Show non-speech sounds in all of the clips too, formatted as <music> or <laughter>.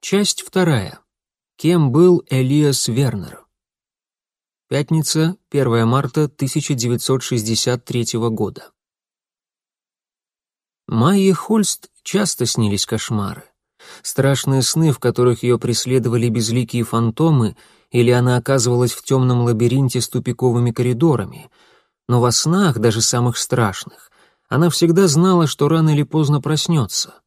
Часть вторая. Кем был Элиас Вернер? Пятница, 1 марта 1963 года. Майе Хольст часто снились кошмары. Страшные сны, в которых ее преследовали безликие фантомы, или она оказывалась в темном лабиринте с тупиковыми коридорами. Но во снах, даже самых страшных, она всегда знала, что рано или поздно проснется.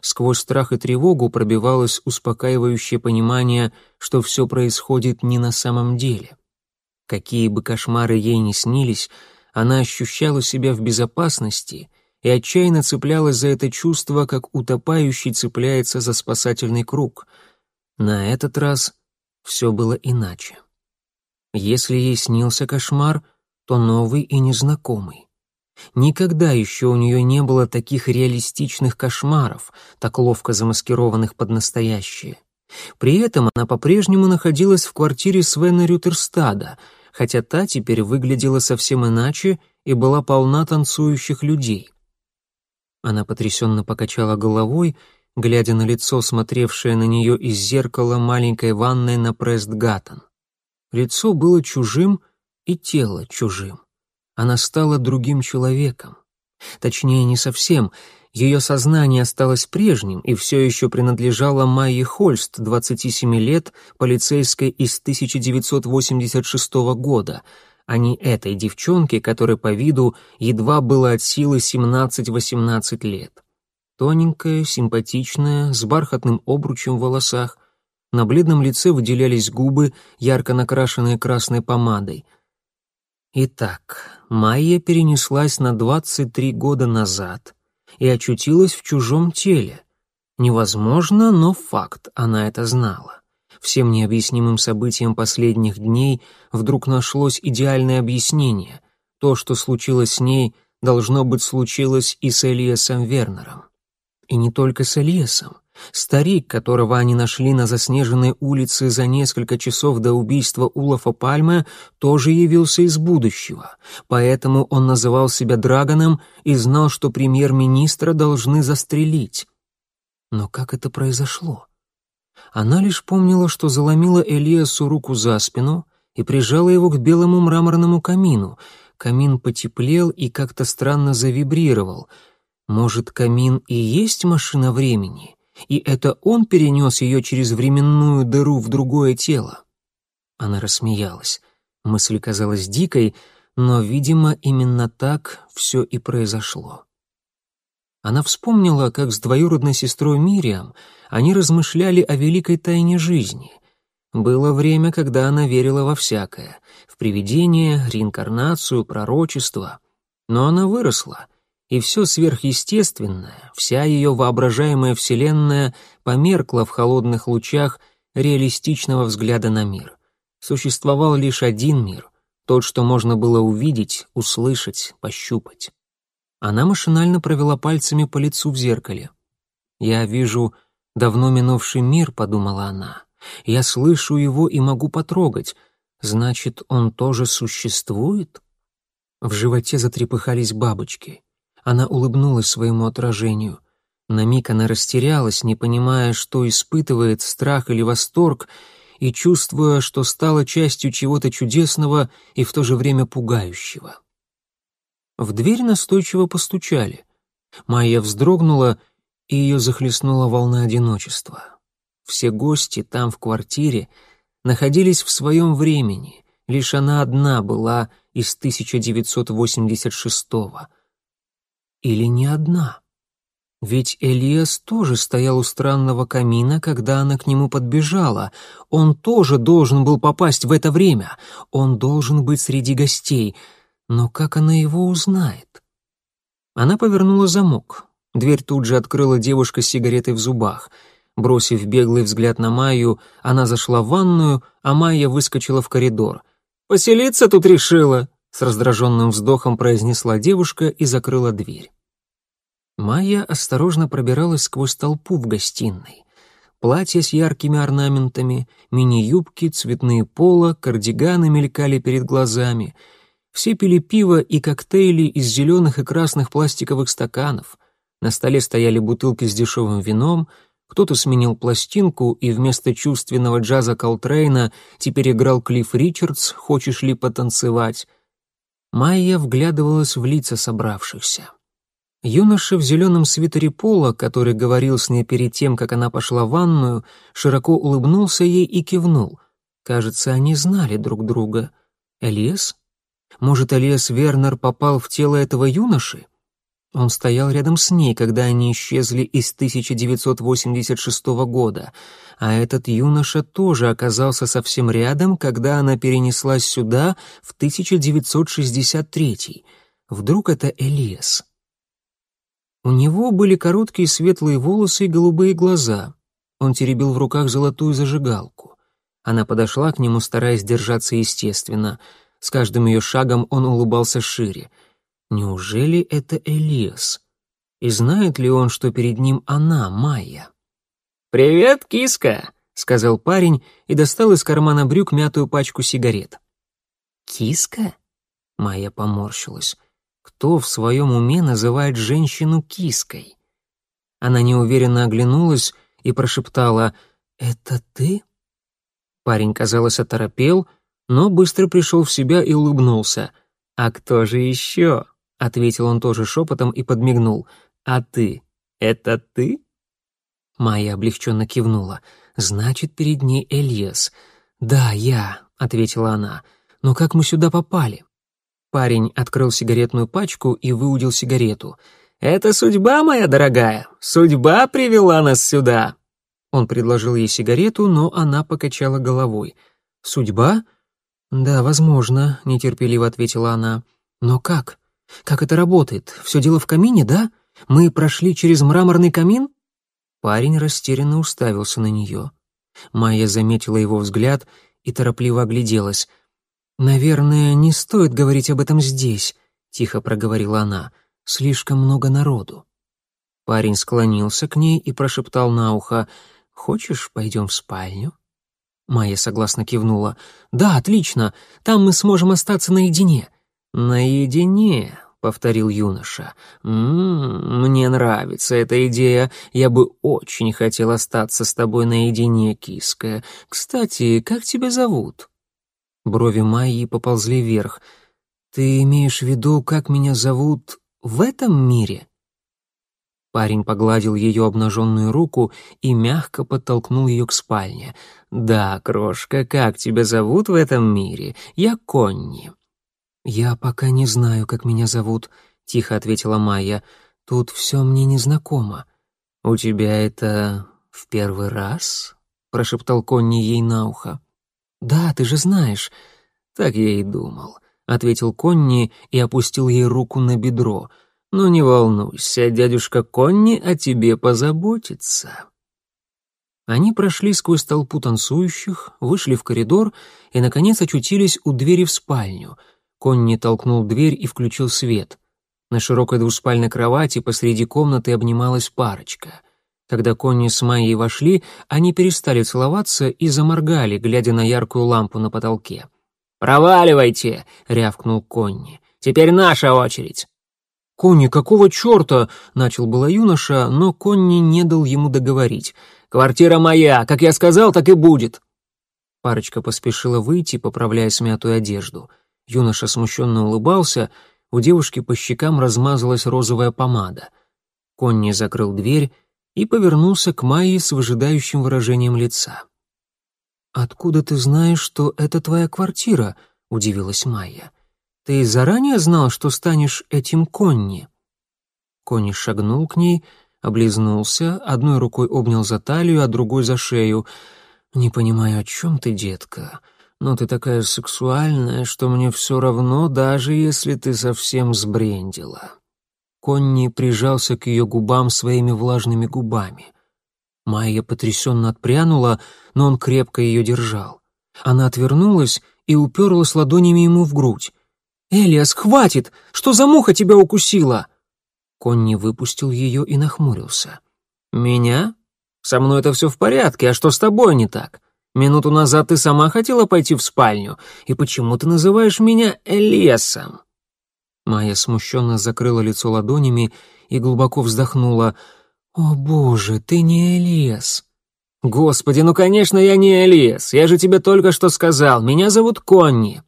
Сквозь страх и тревогу пробивалось успокаивающее понимание, что все происходит не на самом деле. Какие бы кошмары ей ни снились, она ощущала себя в безопасности и отчаянно цеплялась за это чувство, как утопающий цепляется за спасательный круг. На этот раз все было иначе. Если ей снился кошмар, то новый и незнакомый. Никогда еще у нее не было таких реалистичных кошмаров, так ловко замаскированных под настоящие. При этом она по-прежнему находилась в квартире Свена Рютерстада, хотя та теперь выглядела совсем иначе и была полна танцующих людей. Она потрясенно покачала головой, глядя на лицо, смотревшее на нее из зеркала маленькой ванной на Престгаттон. Лицо было чужим и тело чужим она стала другим человеком. Точнее, не совсем. Ее сознание осталось прежним и все еще принадлежало Майе Хольст, 27 лет, полицейской из 1986 года, а не этой девчонке, которой по виду едва было от силы 17-18 лет. Тоненькая, симпатичная, с бархатным обручем в волосах. На бледном лице выделялись губы, ярко накрашенные красной помадой — Итак, Майя перенеслась на 23 года назад и очутилась в чужом теле. Невозможно, но факт, она это знала. Всем необъяснимым событиям последних дней вдруг нашлось идеальное объяснение. То, что случилось с ней, должно быть случилось и с Элиасом Вернером. И не только с Элиасом. Старик, которого они нашли на заснеженной улице за несколько часов до убийства Улафа Пальме, тоже явился из будущего, поэтому он называл себя Драгоном и знал, что премьер-министра должны застрелить. Но как это произошло? Она лишь помнила, что заломила Элиасу руку за спину и прижала его к белому мраморному камину. Камин потеплел и как-то странно завибрировал. Может, камин и есть машина времени? И это он перенес ее через временную дыру в другое тело. Она рассмеялась. Мысль казалась дикой, но, видимо, именно так все и произошло. Она вспомнила, как с двоюродной сестрой Мириам они размышляли о великой тайне жизни. Было время, когда она верила во всякое — в привидения, реинкарнацию, пророчество. Но она выросла — и все сверхъестественное, вся ее воображаемая вселенная померкла в холодных лучах реалистичного взгляда на мир. Существовал лишь один мир, тот, что можно было увидеть, услышать, пощупать. Она машинально провела пальцами по лицу в зеркале. «Я вижу давно минувший мир», — подумала она. «Я слышу его и могу потрогать. Значит, он тоже существует?» В животе затрепыхались бабочки. Она улыбнулась своему отражению. На миг она растерялась, не понимая, что испытывает, страх или восторг, и чувствуя, что стала частью чего-то чудесного и в то же время пугающего. В дверь настойчиво постучали. Майя вздрогнула, и ее захлестнула волна одиночества. Все гости там, в квартире, находились в своем времени, лишь она одна была из 1986-го — или не одна? Ведь Элиас тоже стоял у странного камина, когда она к нему подбежала. Он тоже должен был попасть в это время. Он должен быть среди гостей. Но как она его узнает? Она повернула замок. Дверь тут же открыла девушка с сигаретой в зубах. Бросив беглый взгляд на Майю, она зашла в ванную, а Майя выскочила в коридор. «Поселиться тут решила!» С раздраженным вздохом произнесла девушка и закрыла дверь. Майя осторожно пробиралась сквозь толпу в гостиной. Платья с яркими орнаментами, мини-юбки, цветные пола, кардиганы мелькали перед глазами. Все пили пиво и коктейли из зеленых и красных пластиковых стаканов. На столе стояли бутылки с дешевым вином, Кто-то сменил пластинку, и вместо чувственного джаза Колтрейна теперь играл Клифф Ричардс «Хочешь ли потанцевать?». Майя вглядывалась в лица собравшихся. Юноша в зеленом свитере пола, который говорил с ней перед тем, как она пошла в ванную, широко улыбнулся ей и кивнул. Кажется, они знали друг друга. Элиас? Может, Элиас Вернер попал в тело этого юноши? Он стоял рядом с ней, когда они исчезли из 1986 года, а этот юноша тоже оказался совсем рядом, когда она перенеслась сюда в 1963. Вдруг это Элиас? У него были короткие светлые волосы и голубые глаза. Он теребил в руках золотую зажигалку. Она подошла к нему, стараясь держаться естественно. С каждым ее шагом он улыбался шире. Неужели это Элиас? И знает ли он, что перед ним она, Майя? «Привет, киска!» — сказал парень и достал из кармана брюк мятую пачку сигарет. «Киска?» — Майя поморщилась. Кто в своем уме называет женщину киской? Она неуверенно оглянулась и прошептала «Это ты?» Парень, казалось, оторопел, но быстро пришел в себя и улыбнулся. «А кто же еще?» — ответил он тоже шепотом и подмигнул. «А ты? Это ты?» Майя облегченно кивнула. «Значит, перед ней Эльес». «Да, я», — ответила она. «Но как мы сюда попали?» Парень открыл сигаретную пачку и выудил сигарету. «Это судьба, моя дорогая! Судьба привела нас сюда!» Он предложил ей сигарету, но она покачала головой. «Судьба?» «Да, возможно», — нетерпеливо ответила она. «Но как? Как это работает? Все дело в камине, да? Мы прошли через мраморный камин?» Парень растерянно уставился на нее. Майя заметила его взгляд и торопливо огляделась. «Наверное, не стоит говорить об этом здесь», — тихо проговорила она. «Слишком много народу». Парень склонился к ней и прошептал на ухо. «Хочешь, пойдем в спальню?» Майя согласно кивнула. «Да, отлично. Там мы сможем остаться наедине». «Наедине», — повторил юноша. «М -м, «Мне нравится эта идея. Я бы очень хотел остаться с тобой наедине, киска. Кстати, как тебя зовут?» Брови Майи поползли вверх. «Ты имеешь в виду, как меня зовут в этом мире?» Парень погладил ее обнаженную руку и мягко подтолкнул ее к спальне. «Да, крошка, как тебя зовут в этом мире? Я Конни». «Я пока не знаю, как меня зовут», — тихо ответила Майя. «Тут все мне незнакомо». «У тебя это в первый раз?» — прошептал Конни ей на ухо. «Да, ты же знаешь». «Так я и думал», — ответил Конни и опустил ей руку на бедро. «Ну не волнуйся, дядюшка Конни о тебе позаботится». Они прошли сквозь толпу танцующих, вышли в коридор и, наконец, очутились у двери в спальню. Конни толкнул дверь и включил свет. На широкой двуспальной кровати посреди комнаты обнималась парочка. Когда Конни с Майей вошли, они перестали целоваться и заморгали, глядя на яркую лампу на потолке. «Проваливайте!» — рявкнул Конни. «Теперь наша очередь!» «Конни, какого черта?» — начал было юноша, но Конни не дал ему договорить. «Квартира моя! Как я сказал, так и будет!» Парочка поспешила выйти, поправляя смятую одежду. Юноша смущенно улыбался, у девушки по щекам размазалась розовая помада. Конни закрыл дверь и повернулся к Майе с выжидающим выражением лица. «Откуда ты знаешь, что это твоя квартира?» — удивилась Майя. «Ты заранее знал, что станешь этим Конни?» Конни шагнул к ней, облизнулся, одной рукой обнял за талию, а другой за шею. «Не понимаю, о чем ты, детка, но ты такая сексуальная, что мне все равно, даже если ты совсем сбрендила». Конни прижался к ее губам своими влажными губами. Майя потрясенно отпрянула, но он крепко ее держал. Она отвернулась и уперлась ладонями ему в грудь. «Элиас, хватит! Что за муха тебя укусила?» Конни выпустил ее и нахмурился. «Меня? Со мной это все в порядке, а что с тобой не так? Минуту назад ты сама хотела пойти в спальню, и почему ты называешь меня Элиасом?» Майя смущенно закрыла лицо ладонями и глубоко вздохнула. «О боже, ты не Элиас!» «Господи, ну, конечно, я не Элиас. Я же тебе только что сказал. Меня зовут Конни».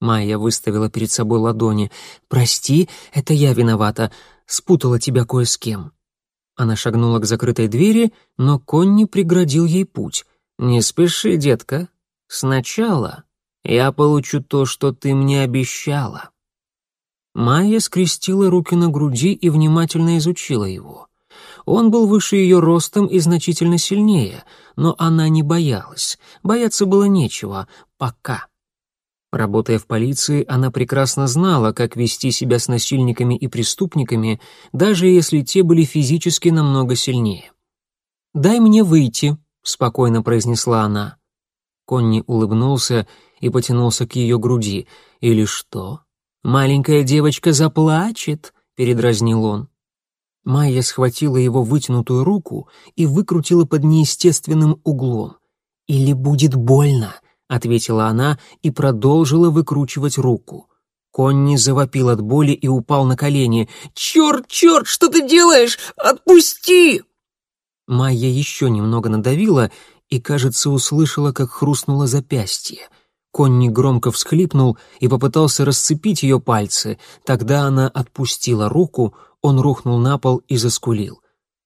Майя выставила перед собой ладони. «Прости, это я виновата. Спутала тебя кое с кем». Она шагнула к закрытой двери, но Конни преградил ей путь. «Не спеши, детка. Сначала я получу то, что ты мне обещала». Майя скрестила руки на груди и внимательно изучила его. Он был выше ее ростом и значительно сильнее, но она не боялась. Бояться было нечего, пока. Работая в полиции, она прекрасно знала, как вести себя с насильниками и преступниками, даже если те были физически намного сильнее. «Дай мне выйти», — спокойно произнесла она. Конни улыбнулся и потянулся к ее груди. «Или что? Маленькая девочка заплачет», — передразнил он. Майя схватила его вытянутую руку и выкрутила под неестественным углом. «Или будет больно», — ответила она и продолжила выкручивать руку. Конни завопил от боли и упал на колени. «Черт, черт, что ты делаешь? Отпусти!» Майя еще немного надавила и, кажется, услышала, как хрустнуло запястье. Конни громко всхлипнул и попытался расцепить ее пальцы. Тогда она отпустила руку, он рухнул на пол и заскулил.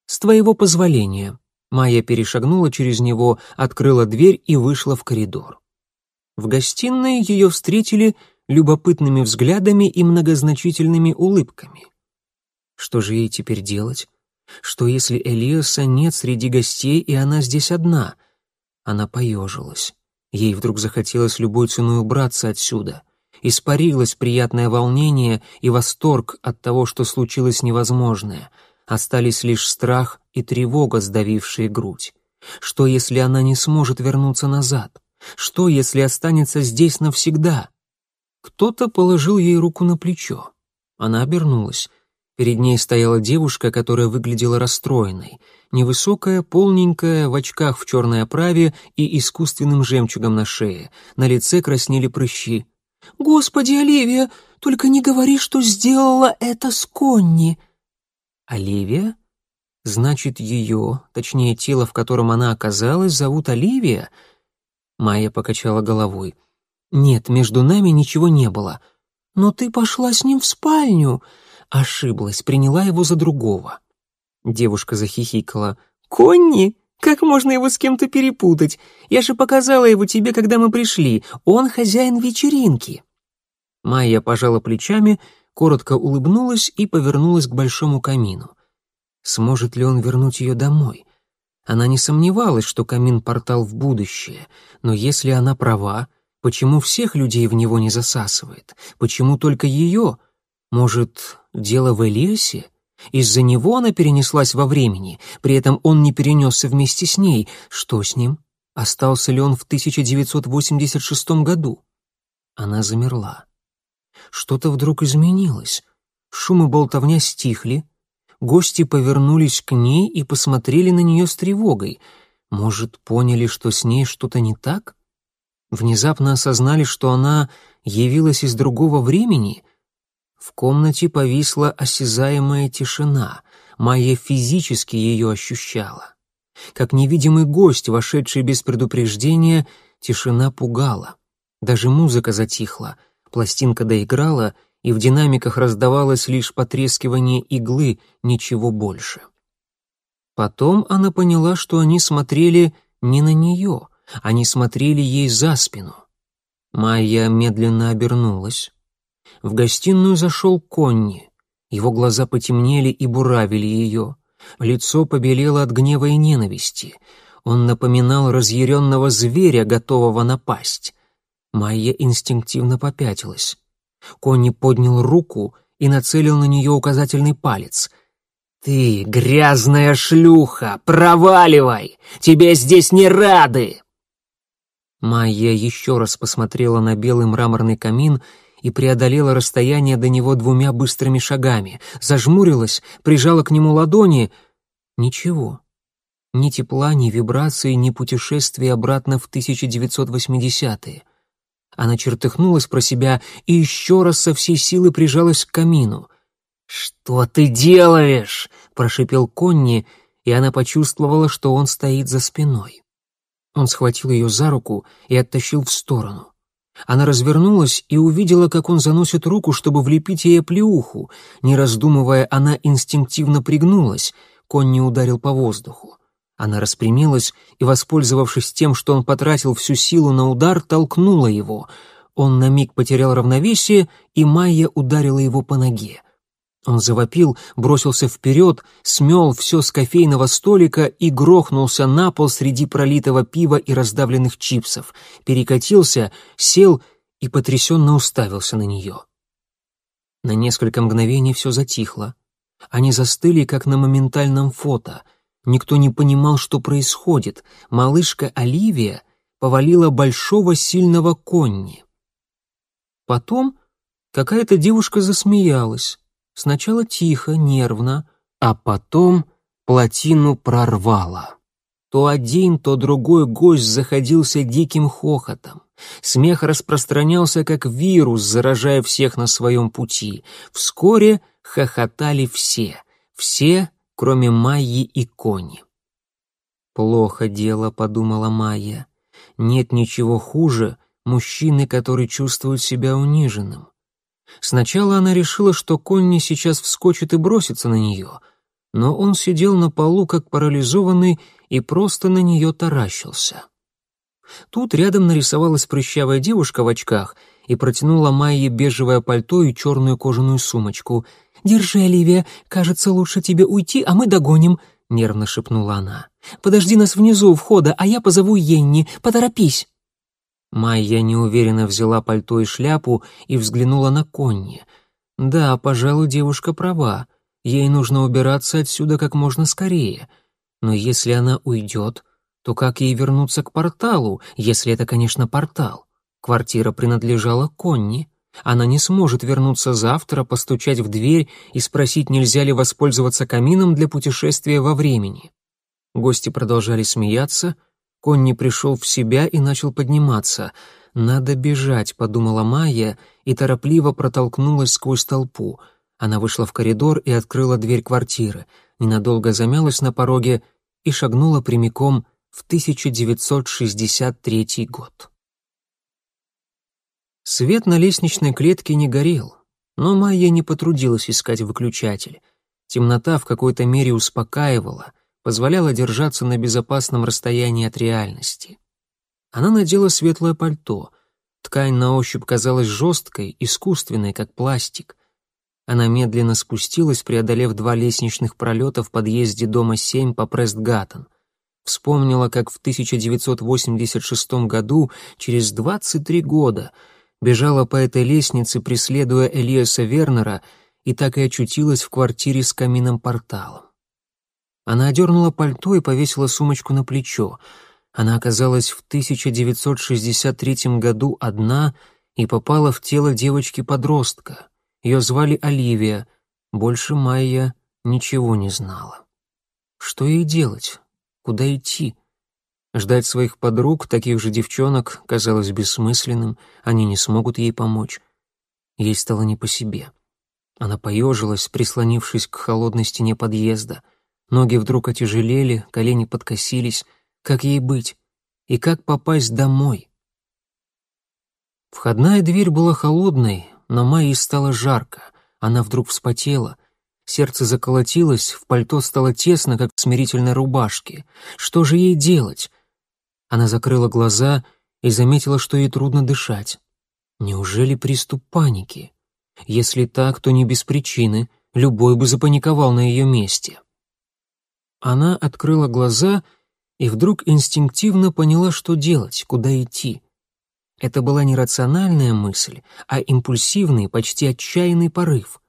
«С твоего позволения». Майя перешагнула через него, открыла дверь и вышла в коридор. В гостиной ее встретили любопытными взглядами и многозначительными улыбками. Что же ей теперь делать? Что если Элиаса нет среди гостей, и она здесь одна? Она поежилась. Ей вдруг захотелось любой ценой убраться отсюда испарилось приятное волнение и восторг от того, что случилось невозможное. Остались лишь страх и тревога, сдавившие грудь. Что, если она не сможет вернуться назад? Что, если останется здесь навсегда? Кто-то положил ей руку на плечо. Она обернулась. Перед ней стояла девушка, которая выглядела расстроенной. Невысокая, полненькая, в очках в черной оправе и искусственным жемчугом на шее. На лице краснели прыщи. «Господи, Оливия, только не говори, что сделала это с Конни!» «Оливия? Значит, ее, точнее, тело, в котором она оказалась, зовут Оливия?» Майя покачала головой. «Нет, между нами ничего не было. Но ты пошла с ним в спальню!» Ошиблась, приняла его за другого. Девушка захихикала. «Конни? Как можно его с кем-то перепутать? Я же показала его тебе, когда мы пришли. Он хозяин вечеринки». Майя пожала плечами, коротко улыбнулась и повернулась к большому камину. Сможет ли он вернуть ее домой? Она не сомневалась, что камин — портал в будущее, но если она права, почему всех людей в него не засасывает? Почему только ее? Может, дело в Элиасе? Из-за него она перенеслась во времени, при этом он не перенесся вместе с ней. Что с ним? Остался ли он в 1986 году? Она замерла. Что-то вдруг изменилось. Шум и болтовня стихли. Гости повернулись к ней и посмотрели на нее с тревогой. Может, поняли, что с ней что-то не так? Внезапно осознали, что она явилась из другого времени — в комнате повисла осязаемая тишина, Майя физически ее ощущала. Как невидимый гость, вошедший без предупреждения, тишина пугала. Даже музыка затихла, пластинка доиграла, и в динамиках раздавалось лишь потрескивание иглы, ничего больше. Потом она поняла, что они смотрели не на нее, они смотрели ей за спину. Майя медленно обернулась. В гостиную зашел Конни. Его глаза потемнели и буравили ее. Лицо побелело от гнева и ненависти. Он напоминал разъяренного зверя, готового напасть. Майя инстинктивно попятилась. Конни поднял руку и нацелил на нее указательный палец. «Ты, грязная шлюха, проваливай! Тебе здесь не рады!» Майя еще раз посмотрела на белый мраморный камин и преодолела расстояние до него двумя быстрыми шагами, зажмурилась, прижала к нему ладони. Ничего. Ни тепла, ни вибрации, ни путешествия обратно в 1980-е. Она чертыхнулась про себя и еще раз со всей силы прижалась к камину. «Что ты делаешь?» — прошипел Конни, и она почувствовала, что он стоит за спиной. Он схватил ее за руку и оттащил в сторону. Она развернулась и увидела, как он заносит руку, чтобы влепить ей плеуху. Не раздумывая, она инстинктивно пригнулась. Конь не ударил по воздуху. Она распрямилась и, воспользовавшись тем, что он потратил всю силу на удар, толкнула его. Он на миг потерял равновесие, и Майя ударила его по ноге. Он завопил, бросился вперед, смел все с кофейного столика и грохнулся на пол среди пролитого пива и раздавленных чипсов, перекатился, сел и потрясенно уставился на нее. На несколько мгновений все затихло. Они застыли, как на моментальном фото. Никто не понимал, что происходит. Малышка Оливия повалила большого сильного конни. Потом какая-то девушка засмеялась. Сначала тихо, нервно, а потом плотину прорвало. То один, то другой гость заходился диким хохотом. Смех распространялся как вирус, заражая всех на своем пути. Вскоре хохотали все, все, кроме Майи и Кони. «Плохо дело», — подумала Майя. «Нет ничего хуже мужчины, который чувствует себя униженным. Сначала она решила, что Конни сейчас вскочит и бросится на нее, но он сидел на полу как парализованный и просто на нее таращился. Тут рядом нарисовалась прыщавая девушка в очках и протянула Майе бежевое пальто и черную кожаную сумочку. «Держи, Оливия, кажется, лучше тебе уйти, а мы догоним», — нервно шепнула она. «Подожди нас внизу у входа, а я позову Йенни. Поторопись». Майя неуверенно взяла пальто и шляпу и взглянула на Конни. Да, пожалуй, девушка права. Ей нужно убираться отсюда как можно скорее. Но если она уйдет, то как ей вернуться к порталу, если это, конечно, портал? Квартира принадлежала Конни. Она не сможет вернуться завтра, постучать в дверь и спросить, нельзя ли воспользоваться камином для путешествия во времени. Гости продолжали смеяться — Конни пришел в себя и начал подниматься. «Надо бежать», — подумала Майя и торопливо протолкнулась сквозь толпу. Она вышла в коридор и открыла дверь квартиры, ненадолго замялась на пороге и шагнула прямиком в 1963 год. Свет на лестничной клетке не горел, но Майя не потрудилась искать выключатель. Темнота в какой-то мере успокаивала — позволяла держаться на безопасном расстоянии от реальности. Она надела светлое пальто. Ткань на ощупь казалась жесткой, искусственной, как пластик. Она медленно спустилась, преодолев два лестничных пролета в подъезде дома 7 по Престгаттен. Вспомнила, как в 1986 году, через 23 года, бежала по этой лестнице, преследуя Элиаса Вернера, и так и очутилась в квартире с камином-порталом. Она одернула пальто и повесила сумочку на плечо. Она оказалась в 1963 году одна и попала в тело девочки-подростка. Ее звали Оливия. Больше Майя ничего не знала. Что ей делать? Куда идти? Ждать своих подруг, таких же девчонок, казалось бессмысленным, они не смогут ей помочь. Ей стало не по себе. Она поежилась, прислонившись к холодной стене подъезда. Ноги вдруг отяжелели, колени подкосились. Как ей быть? И как попасть домой? Входная дверь была холодной, но Майе стало жарко. Она вдруг вспотела. Сердце заколотилось, в пальто стало тесно, как в смирительной рубашке. Что же ей делать? Она закрыла глаза и заметила, что ей трудно дышать. Неужели приступ паники? Если так, то не без причины. Любой бы запаниковал на ее месте. Она открыла глаза и вдруг инстинктивно поняла, что делать, куда идти. Это была не рациональная мысль, а импульсивный, почти отчаянный порыв.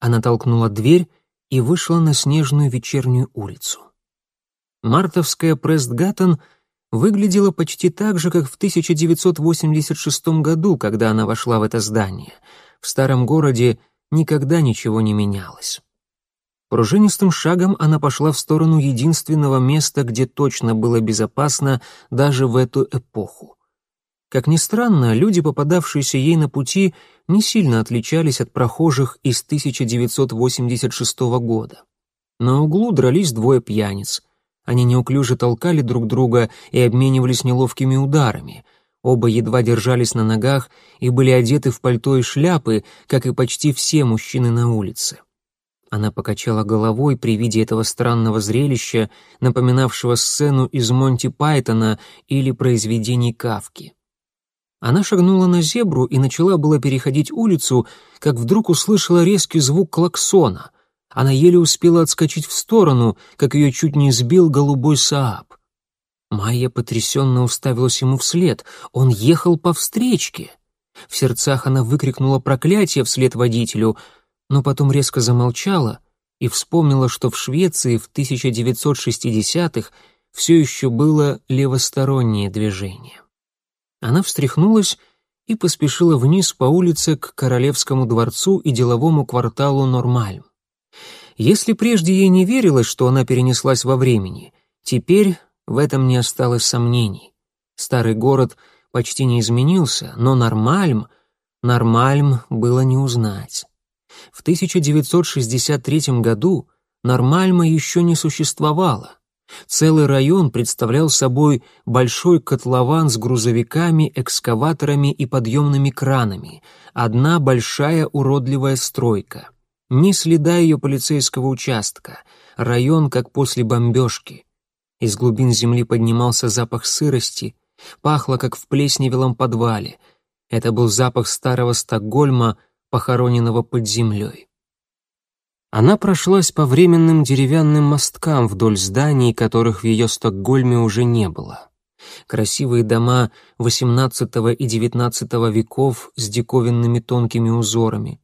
Она толкнула дверь и вышла на снежную вечернюю улицу. Мартовская Престгаттен выглядела почти так же, как в 1986 году, когда она вошла в это здание. В старом городе никогда ничего не менялось. Пружинистым шагом она пошла в сторону единственного места, где точно было безопасно даже в эту эпоху. Как ни странно, люди, попадавшиеся ей на пути, не сильно отличались от прохожих из 1986 года. На углу дрались двое пьяниц. Они неуклюже толкали друг друга и обменивались неловкими ударами. Оба едва держались на ногах и были одеты в пальто и шляпы, как и почти все мужчины на улице. Она покачала головой при виде этого странного зрелища, напоминавшего сцену из Монти Пайтона или произведений Кавки. Она шагнула на зебру и начала было переходить улицу, как вдруг услышала резкий звук клаксона. Она еле успела отскочить в сторону, как ее чуть не сбил голубой Сааб. Майя потрясенно уставилась ему вслед. Он ехал по встречке. В сердцах она выкрикнула проклятие вслед водителю — но потом резко замолчала и вспомнила, что в Швеции в 1960-х все еще было левостороннее движение. Она встряхнулась и поспешила вниз по улице к Королевскому дворцу и деловому кварталу Нормальм. Если прежде ей не верилось, что она перенеслась во времени, теперь в этом не осталось сомнений. Старый город почти не изменился, но Нормальм, Нормальм было не узнать. В 1963 году Нормальма еще не существовало. Целый район представлял собой большой котлован с грузовиками, экскаваторами и подъемными кранами, одна большая уродливая стройка. Ни следа ее полицейского участка, район как после бомбежки. Из глубин земли поднимался запах сырости, пахло как в плесневелом подвале. Это был запах старого Стокгольма — похороненного под землей. Она прошлась по временным деревянным мосткам вдоль зданий, которых в ее Стокгольме уже не было. Красивые дома XVIII и XIX веков с диковинными тонкими узорами.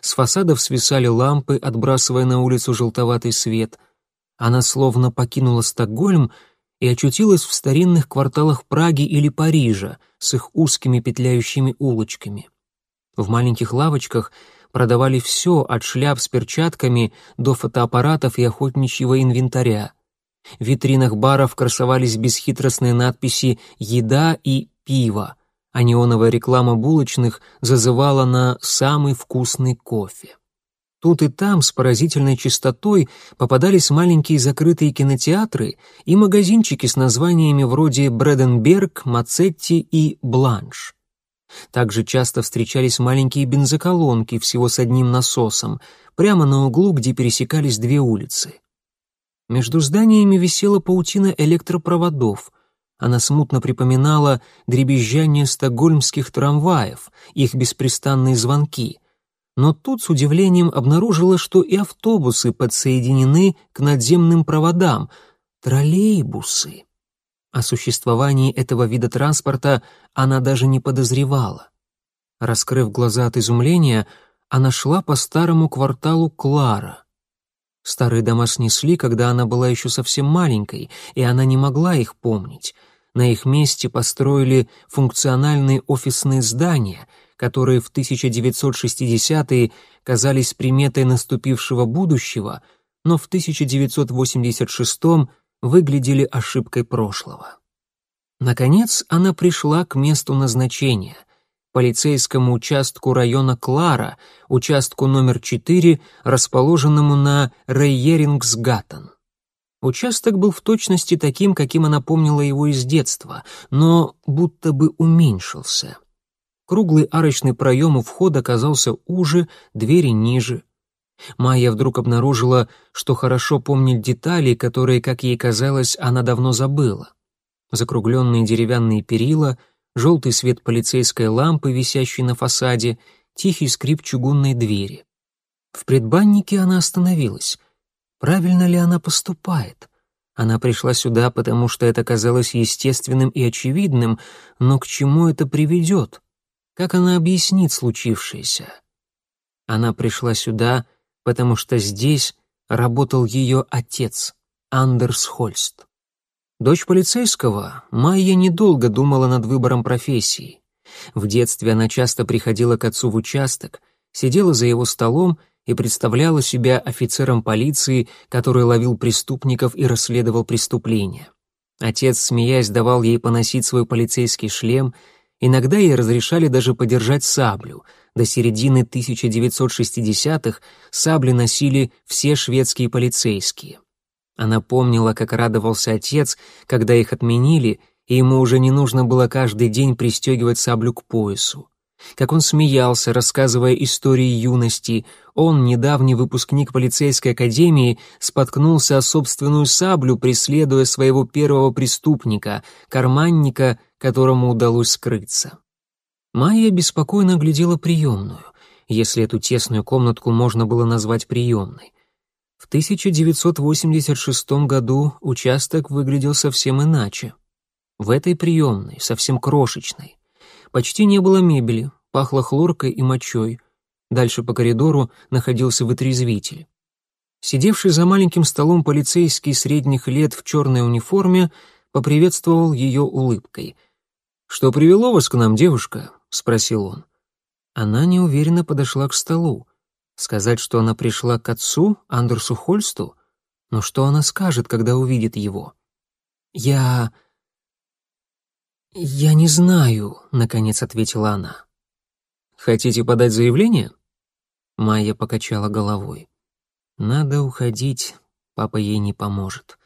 С фасадов свисали лампы, отбрасывая на улицу желтоватый свет. Она словно покинула Стокгольм и очутилась в старинных кварталах Праги или Парижа с их узкими петляющими улочками. В маленьких лавочках продавали все от шляп с перчатками до фотоаппаратов и охотничьего инвентаря. В витринах баров красовались бесхитростные надписи «Еда» и «Пиво», а неоновая реклама булочных зазывала на «самый вкусный кофе». Тут и там с поразительной частотой попадались маленькие закрытые кинотеатры и магазинчики с названиями вроде «Брэденберг», «Мацетти» и «Бланш». Также часто встречались маленькие бензоколонки всего с одним насосом, прямо на углу, где пересекались две улицы. Между зданиями висела паутина электропроводов. Она смутно припоминала дребезжание стокгольмских трамваев, их беспрестанные звонки. Но тут с удивлением обнаружила, что и автобусы подсоединены к надземным проводам, троллейбусы. О существовании этого вида транспорта она даже не подозревала. Раскрыв глаза от изумления, она шла по старому кварталу Клара. Старые дома снесли, когда она была еще совсем маленькой, и она не могла их помнить. На их месте построили функциональные офисные здания, которые в 1960-е казались приметой наступившего будущего, но в 1986 выглядели ошибкой прошлого. Наконец она пришла к месту назначения — полицейскому участку района Клара, участку номер 4, расположенному на Рейерингсгаттен. Участок был в точности таким, каким она помнила его из детства, но будто бы уменьшился. Круглый арочный проем у входа оказался уже, двери ниже. Майя вдруг обнаружила, что хорошо помнит детали, которые, как ей казалось, она давно забыла. Закругленные деревянные перила, желтый свет полицейской лампы, висящей на фасаде, тихий скрип чугунной двери. В предбаннике она остановилась. Правильно ли она поступает? Она пришла сюда, потому что это казалось естественным и очевидным, но к чему это приведет? Как она объяснит случившееся? Она пришла сюда, потому что здесь работал ее отец, Андерс Хольст. Дочь полицейского, Майя недолго думала над выбором профессии. В детстве она часто приходила к отцу в участок, сидела за его столом и представляла себя офицером полиции, который ловил преступников и расследовал преступления. Отец, смеясь, давал ей поносить свой полицейский шлем, Иногда ей разрешали даже подержать саблю. До середины 1960-х сабли носили все шведские полицейские. Она помнила, как радовался отец, когда их отменили, и ему уже не нужно было каждый день пристегивать саблю к поясу. Как он смеялся, рассказывая истории юности. Он, недавний выпускник полицейской академии, споткнулся о собственную саблю, преследуя своего первого преступника, карманника, которому удалось скрыться. Майя беспокойно глядела приемную, если эту тесную комнатку можно было назвать приемной. В 1986 году участок выглядел совсем иначе. В этой приемной, совсем крошечной, почти не было мебели, пахло хлоркой и мочой. Дальше по коридору находился вытрезвитель. Сидевший за маленьким столом полицейский средних лет в черной униформе поприветствовал ее улыбкой. «Что привело вас к нам, девушка?» — спросил он. Она неуверенно подошла к столу. Сказать, что она пришла к отцу, Андерсу Хольсту? Но что она скажет, когда увидит его? «Я...» «Я не знаю», — наконец ответила она. «Хотите подать заявление?» Майя покачала головой. «Надо уходить, папа ей не поможет».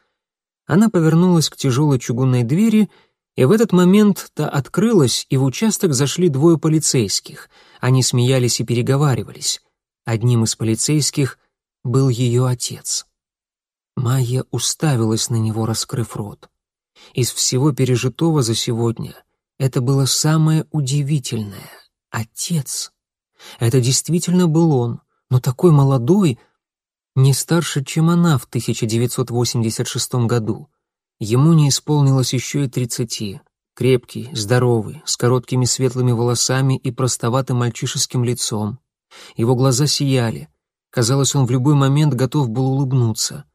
Она повернулась к тяжелой чугунной двери, и в этот момент та открылась, и в участок зашли двое полицейских. Они смеялись и переговаривались. Одним из полицейских был ее отец. Майя уставилась на него, раскрыв рот. Из всего пережитого за сегодня это было самое удивительное. Отец. Это действительно был он, но такой молодой, не старше, чем она в 1986 году. Ему не исполнилось еще и тридцати. Крепкий, здоровый, с короткими светлыми волосами и простоватым мальчишеским лицом. Его глаза сияли. Казалось, он в любой момент готов был улыбнуться.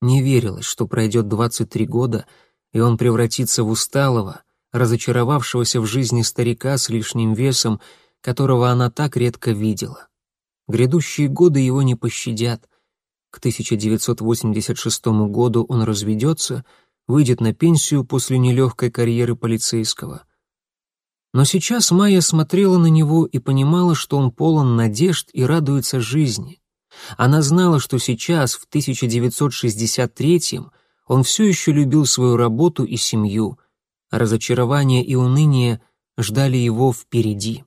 Не верилось, что пройдет 23 года, и он превратится в усталого, разочаровавшегося в жизни старика с лишним весом, которого она так редко видела. Грядущие годы его не пощадят. К 1986 году он разведется, выйдет на пенсию после нелегкой карьеры полицейского — но сейчас Майя смотрела на него и понимала, что он полон надежд и радуется жизни. Она знала, что сейчас, в 1963-м, он все еще любил свою работу и семью, разочарование и уныние ждали его впереди.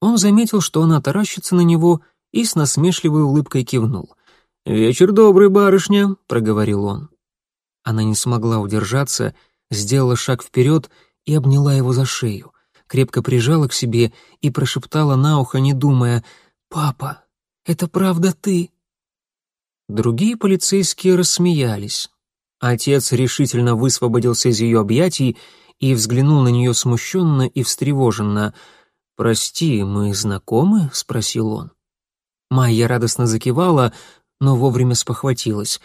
Он заметил, что она таращится на него, и с насмешливой улыбкой кивнул. «Вечер добрый, барышня», — проговорил он. Она не смогла удержаться, сделала шаг вперед и обняла его за шею крепко прижала к себе и прошептала на ухо, не думая, «Папа, это правда ты?» Другие полицейские рассмеялись. Отец решительно высвободился из ее объятий и взглянул на нее смущенно и встревоженно. «Прости, мы знакомы?» — спросил он. Майя радостно закивала, но вовремя спохватилась.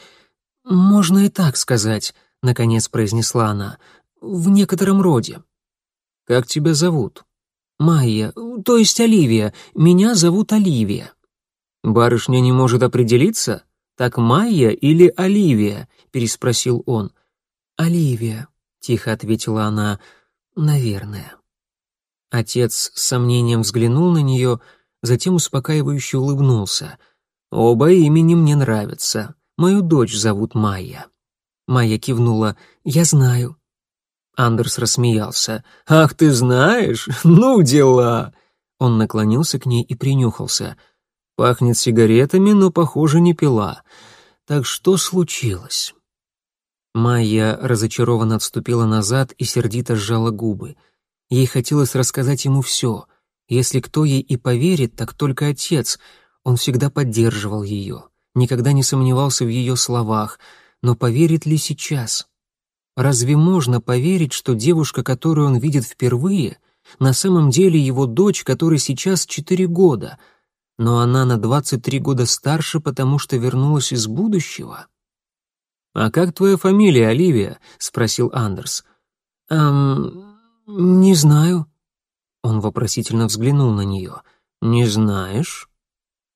«Можно и так сказать», — наконец произнесла она, — «в некотором роде». «Как тебя зовут?» «Майя, то есть Оливия. Меня зовут Оливия». «Барышня не может определиться? Так Майя или Оливия?» — переспросил он. «Оливия», — тихо ответила она, — «наверное». Отец с сомнением взглянул на нее, затем успокаивающе улыбнулся. «Оба имени мне нравятся. Мою дочь зовут Майя». Майя кивнула. «Я знаю. Андерс рассмеялся. «Ах, ты знаешь? <laughs> Ну, дела!» Он наклонился к ней и принюхался. «Пахнет сигаретами, но, похоже, не пила. Так что случилось?» Майя разочарованно отступила назад и сердито сжала губы. Ей хотелось рассказать ему все. Если кто ей и поверит, так только отец. Он всегда поддерживал ее, никогда не сомневался в ее словах. Но поверит ли сейчас? Разве можно поверить, что девушка, которую он видит впервые, на самом деле его дочь, которой сейчас четыре года, но она на двадцать три года старше, потому что вернулась из будущего? «А как твоя фамилия, Оливия?» — спросил Андерс. «Эм, не знаю». Он вопросительно взглянул на нее. «Не знаешь?»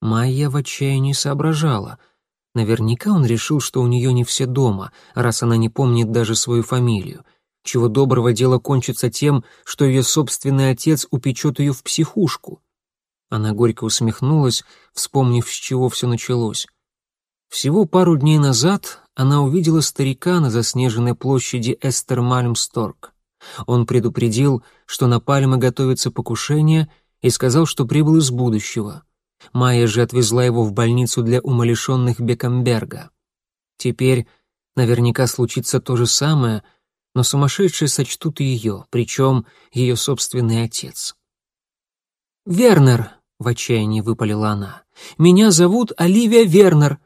Майя в отчаянии соображала — Наверняка он решил, что у нее не все дома, раз она не помнит даже свою фамилию. Чего доброго дело кончится тем, что ее собственный отец упечет ее в психушку. Она горько усмехнулась, вспомнив, с чего все началось. Всего пару дней назад она увидела старика на заснеженной площади Эстермальмсторг. Он предупредил, что на Пальмы готовится покушение, и сказал, что прибыл из будущего. Майя же отвезла его в больницу для умалишенных Бекамберга. Теперь наверняка случится то же самое, но сумасшедшие сочтут ее, причем ее собственный отец. «Вернер!» — в отчаянии выпалила она. «Меня зовут Оливия Вернер!»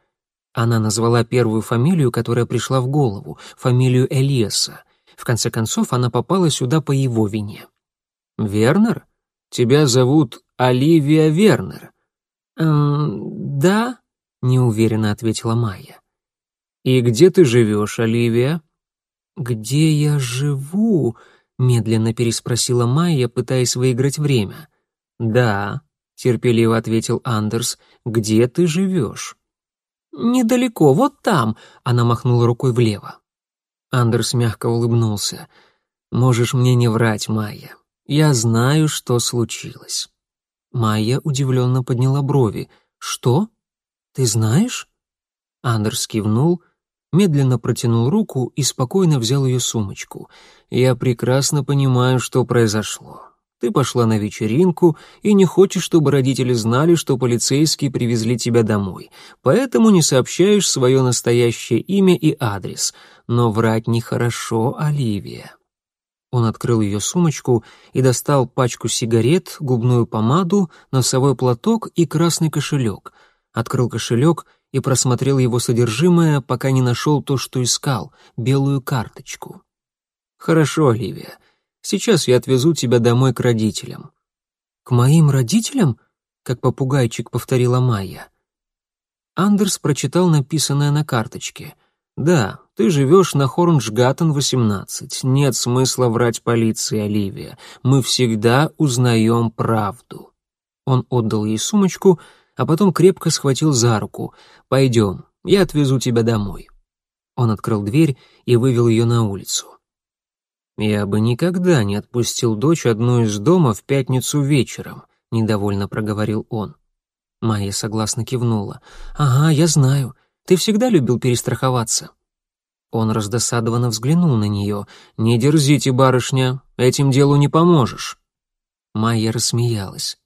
Она назвала первую фамилию, которая пришла в голову, фамилию Элиаса. В конце концов, она попала сюда по его вине. «Вернер? Тебя зовут Оливия Вернер?» «Эм, да», — неуверенно ответила Майя. «И где ты живешь, Оливия?» «Где я живу?» — медленно переспросила Майя, пытаясь выиграть время. «Да», — терпеливо ответил Андерс, — «где ты живешь?» «Недалеко, вот там», — она махнула рукой влево. Андерс мягко улыбнулся. «Можешь мне не врать, Майя. Я знаю, что случилось». Майя удивленно подняла брови. «Что? Ты знаешь?» Андерс кивнул, медленно протянул руку и спокойно взял ее сумочку. «Я прекрасно понимаю, что произошло. Ты пошла на вечеринку и не хочешь, чтобы родители знали, что полицейские привезли тебя домой, поэтому не сообщаешь свое настоящее имя и адрес. Но врать нехорошо, Оливия». Он открыл ее сумочку и достал пачку сигарет, губную помаду, носовой платок и красный кошелек. Открыл кошелек и просмотрел его содержимое, пока не нашел то, что искал — белую карточку. «Хорошо, Оливия, Сейчас я отвезу тебя домой к родителям». «К моим родителям?» — как попугайчик повторила Майя. Андерс прочитал написанное на карточке. «Да, ты живешь на Хорнжгаттен, 18. Нет смысла врать полиции, Оливия. Мы всегда узнаем правду». Он отдал ей сумочку, а потом крепко схватил за руку. «Пойдем, я отвезу тебя домой». Он открыл дверь и вывел ее на улицу. «Я бы никогда не отпустил дочь одну из дома в пятницу вечером», — недовольно проговорил он. Майя согласно кивнула. «Ага, я знаю. Ты всегда любил перестраховаться». Он раздосадованно взглянул на нее. «Не дерзите, барышня, этим делу не поможешь». Майя рассмеялась.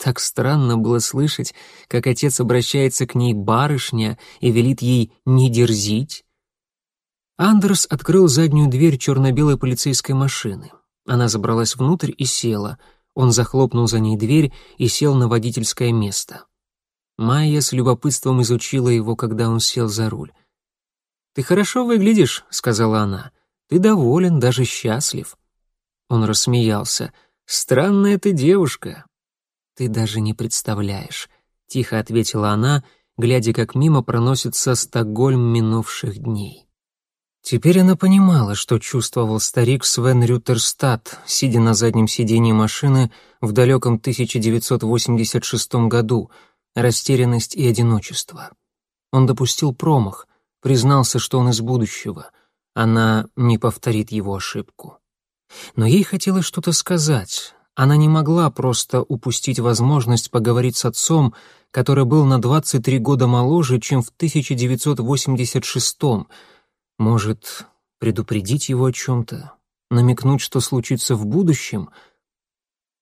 Так странно было слышать, как отец обращается к ней барышня и велит ей не дерзить. Андерс открыл заднюю дверь черно-белой полицейской машины. Она забралась внутрь и села. Он захлопнул за ней дверь и сел на водительское место. Майя с любопытством изучила его, когда он сел за руль. «Ты хорошо выглядишь», — сказала она. «Ты доволен, даже счастлив». Он рассмеялся. «Странная ты девушка». «Ты даже не представляешь», — тихо ответила она, глядя, как мимо проносится Стокгольм минувших дней. Теперь она понимала, что чувствовал старик Свен Рютерстад, сидя на заднем сиденье машины в далеком 1986 году, растерянность и одиночество. Он допустил промах, признался, что он из будущего. Она не повторит его ошибку. Но ей хотелось что-то сказать. Она не могла просто упустить возможность поговорить с отцом, который был на 23 года моложе, чем в 1986 году, может, предупредить его о чем-то, намекнуть, что случится в будущем?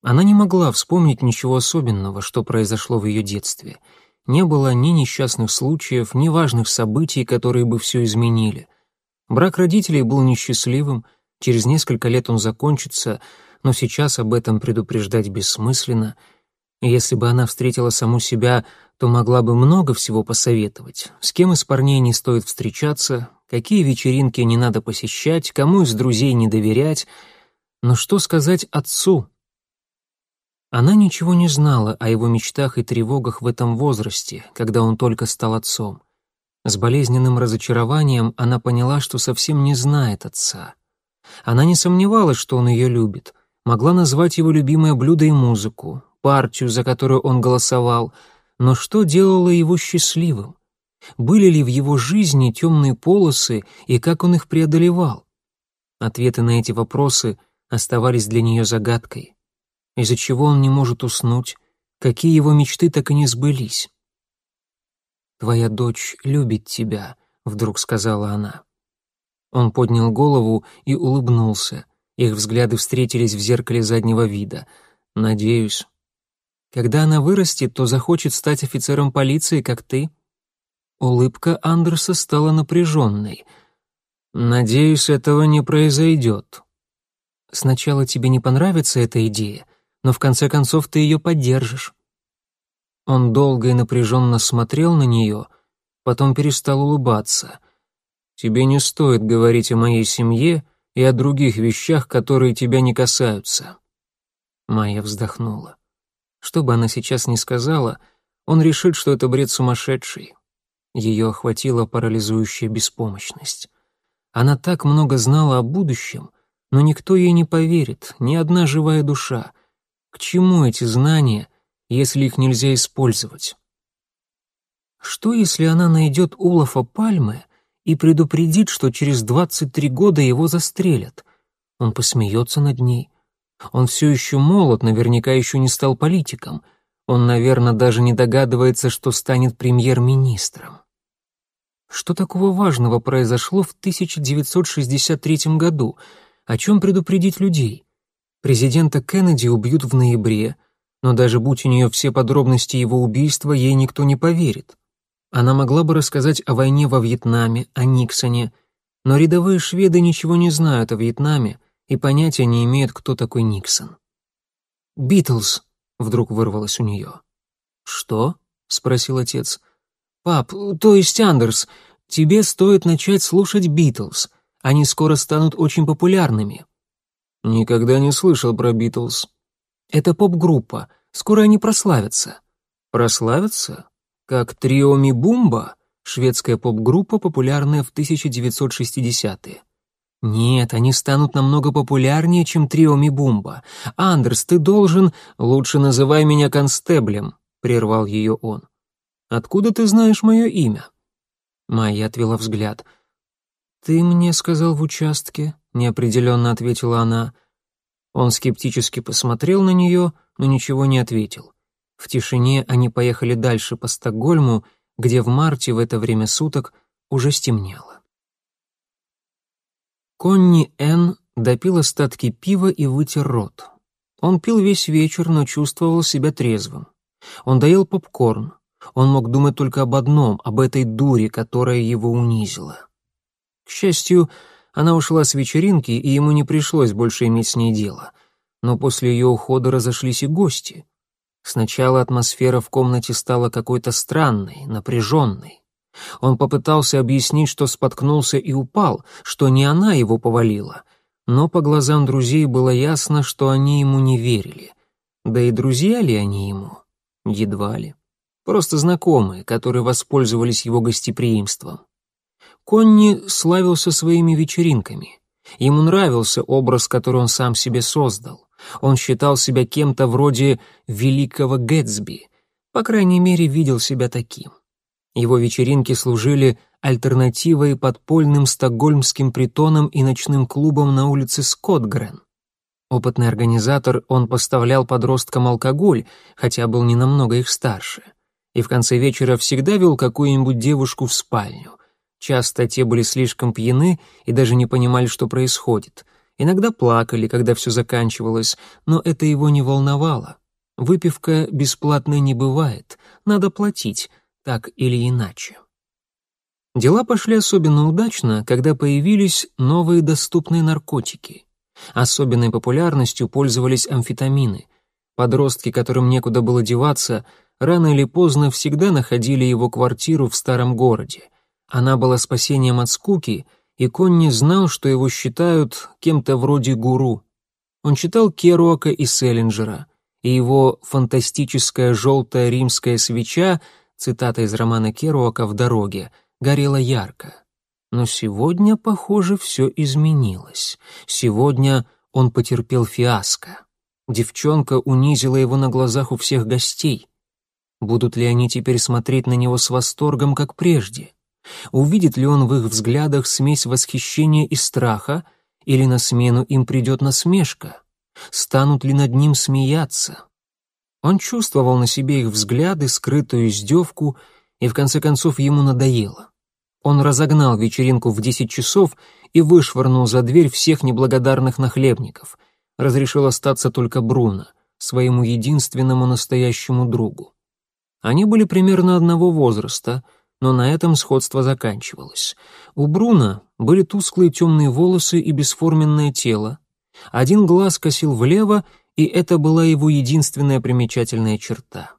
Она не могла вспомнить ничего особенного, что произошло в ее детстве. Не было ни несчастных случаев, ни важных событий, которые бы все изменили. Брак родителей был несчастливым, через несколько лет он закончится, но сейчас об этом предупреждать бессмысленно. Если бы она встретила саму себя, то могла бы много всего посоветовать. С кем из парней не стоит встречаться, какие вечеринки не надо посещать, кому из друзей не доверять. Но что сказать отцу? Она ничего не знала о его мечтах и тревогах в этом возрасте, когда он только стал отцом. С болезненным разочарованием она поняла, что совсем не знает отца. Она не сомневалась, что он ее любит, могла назвать его любимое блюдо и музыку, партию, за которую он голосовал, но что делало его счастливым? Были ли в его жизни темные полосы и как он их преодолевал? Ответы на эти вопросы оставались для нее загадкой. Из-за чего он не может уснуть, какие его мечты так и не сбылись. «Твоя дочь любит тебя», — вдруг сказала она. Он поднял голову и улыбнулся. Их взгляды встретились в зеркале заднего вида. «Надеюсь». «Когда она вырастет, то захочет стать офицером полиции, как ты». Улыбка Андерса стала напряженной. «Надеюсь, этого не произойдет». «Сначала тебе не понравится эта идея, но в конце концов ты ее поддержишь». Он долго и напряженно смотрел на нее, потом перестал улыбаться — Тебе не стоит говорить о моей семье и о других вещах, которые тебя не касаются». Майя вздохнула. Что бы она сейчас ни сказала, он решит, что это бред сумасшедший. Ее охватила парализующая беспомощность. Она так много знала о будущем, но никто ей не поверит, ни одна живая душа. К чему эти знания, если их нельзя использовать? Что, если она найдет Улафа Пальмы и предупредит, что через 23 года его застрелят. Он посмеется над ней. Он все еще молод, наверняка еще не стал политиком. Он, наверное, даже не догадывается, что станет премьер-министром. Что такого важного произошло в 1963 году? О чем предупредить людей? Президента Кеннеди убьют в ноябре, но даже будь у нее все подробности его убийства, ей никто не поверит. Она могла бы рассказать о войне во Вьетнаме, о Никсоне, но рядовые шведы ничего не знают о Вьетнаме и понятия не имеют, кто такой Никсон. «Битлз», — вдруг вырвалось у нее. «Что?» — спросил отец. «Пап, то есть Андерс, тебе стоит начать слушать Битлз. Они скоро станут очень популярными». «Никогда не слышал про Битлз». «Это поп-группа. Скоро они прославятся». «Прославятся? как трио Мибумба, шведская поп-группа, популярная в 1960-е. Нет, они станут намного популярнее, чем трио Мибумба. Андерс, ты должен... Лучше называй меня констеблем, прервал ее он. Откуда ты знаешь мое имя? Майя отвела взгляд. «Ты мне сказал в участке», — неопределенно ответила она. Он скептически посмотрел на нее, но ничего не ответил. В тишине они поехали дальше по Стокгольму, где в марте в это время суток уже стемнело. Конни Н. допил остатки пива и вытер рот. Он пил весь вечер, но чувствовал себя трезвым. Он доел попкорн. Он мог думать только об одном, об этой дуре, которая его унизила. К счастью, она ушла с вечеринки, и ему не пришлось больше иметь с ней дело. Но после ее ухода разошлись и гости. Сначала атмосфера в комнате стала какой-то странной, напряженной. Он попытался объяснить, что споткнулся и упал, что не она его повалила, но по глазам друзей было ясно, что они ему не верили. Да и друзья ли они ему? Едва ли. Просто знакомые, которые воспользовались его гостеприимством. Конни славился своими вечеринками. Ему нравился образ, который он сам себе создал. Он считал себя кем-то вроде великого Гэтсби, по крайней мере, видел себя таким. Его вечеринки служили альтернативой подпольным стокгольмским притонам и ночным клубам на улице Скотгрен. Опытный организатор, он поставлял подросткам алкоголь, хотя был не намного их старше. И в конце вечера всегда вел какую-нибудь девушку в спальню. Часто те были слишком пьяны и даже не понимали, что происходит. Иногда плакали, когда все заканчивалось, но это его не волновало. Выпивка бесплатной не бывает, надо платить, так или иначе. Дела пошли особенно удачно, когда появились новые доступные наркотики. Особенной популярностью пользовались амфетамины. Подростки, которым некуда было деваться, рано или поздно всегда находили его квартиру в старом городе. Она была спасением от скуки — и Конни знал, что его считают кем-то вроде гуру. Он читал Керуака и Селлинджера, и его фантастическая желтая римская свеча, цитата из романа Керуака «В дороге», горела ярко. Но сегодня, похоже, все изменилось. Сегодня он потерпел фиаско. Девчонка унизила его на глазах у всех гостей. Будут ли они теперь смотреть на него с восторгом, как прежде? Увидит ли он в их взглядах смесь восхищения и страха, или на смену им придет насмешка? Станут ли над ним смеяться? Он чувствовал на себе их взгляды, скрытую издевку, и в конце концов ему надоело. Он разогнал вечеринку в десять часов и вышвырнул за дверь всех неблагодарных нахлебников. Разрешил остаться только Бруно, своему единственному настоящему другу. Они были примерно одного возраста, но на этом сходство заканчивалось. У Бруно были тусклые темные волосы и бесформенное тело. Один глаз косил влево, и это была его единственная примечательная черта.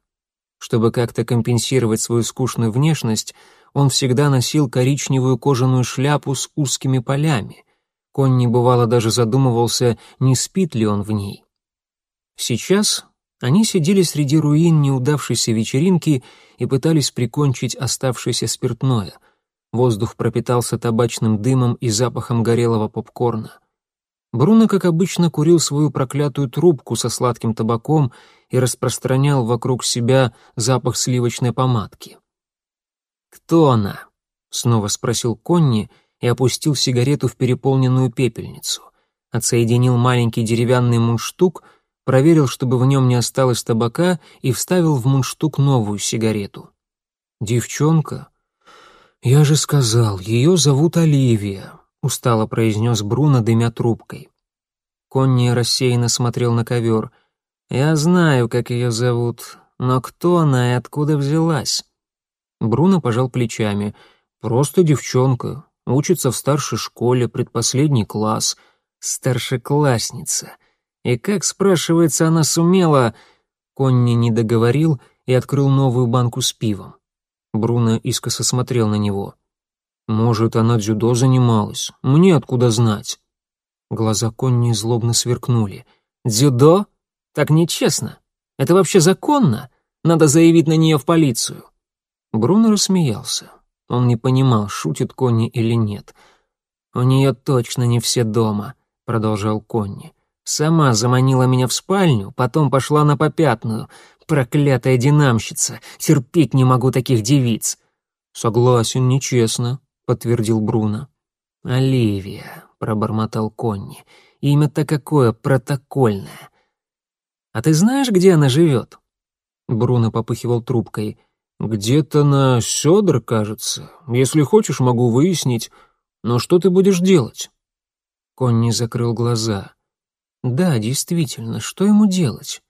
Чтобы как-то компенсировать свою скучную внешность, он всегда носил коричневую кожаную шляпу с узкими полями. Конни бывало даже задумывался, не спит ли он в ней. Сейчас они сидели среди руин неудавшейся вечеринки и пытались прикончить оставшееся спиртное. Воздух пропитался табачным дымом и запахом горелого попкорна. Бруно, как обычно, курил свою проклятую трубку со сладким табаком и распространял вокруг себя запах сливочной помадки. «Кто она?» — снова спросил Конни и опустил сигарету в переполненную пепельницу. Отсоединил маленький деревянный мундштук, проверил, чтобы в нем не осталось табака, и вставил в мундштук новую сигарету. «Девчонка?» «Я же сказал, ее зовут Оливия», — устало произнес Бруно, дымя трубкой. Конни рассеянно смотрел на ковер. «Я знаю, как ее зовут, но кто она и откуда взялась?» Бруно пожал плечами. «Просто девчонка. Учится в старшей школе, предпоследний класс. Старшеклассница. И как, спрашивается, она сумела...» Конни не договорил и открыл новую банку с пивом. Бруно искоса смотрел на него. «Может, она дзюдо занималась? Мне откуда знать?» Глаза Конни злобно сверкнули. «Дзюдо? Так нечестно. Это вообще законно? Надо заявить на нее в полицию». Бруно рассмеялся. Он не понимал, шутит Конни или нет. «У нее точно не все дома», — продолжал Конни. «Сама заманила меня в спальню, потом пошла на попятную. Проклятая динамщица, терпеть не могу таких девиц». «Согласен, нечестно», — подтвердил Бруно. «Оливия», — пробормотал Конни. «Имя-то какое протокольное». «А ты знаешь, где она живет?» Бруно попыхивал трубкой. «Где-то на Сёдор, кажется. Если хочешь, могу выяснить. Но что ты будешь делать?» Конни закрыл глаза. «Да, действительно, что ему делать?»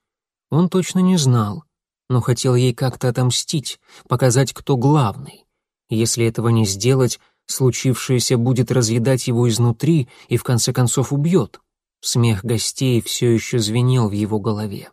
Он точно не знал, но хотел ей как-то отомстить, показать, кто главный. Если этого не сделать, случившееся будет разъедать его изнутри и в конце концов убьет. Смех гостей все еще звенел в его голове.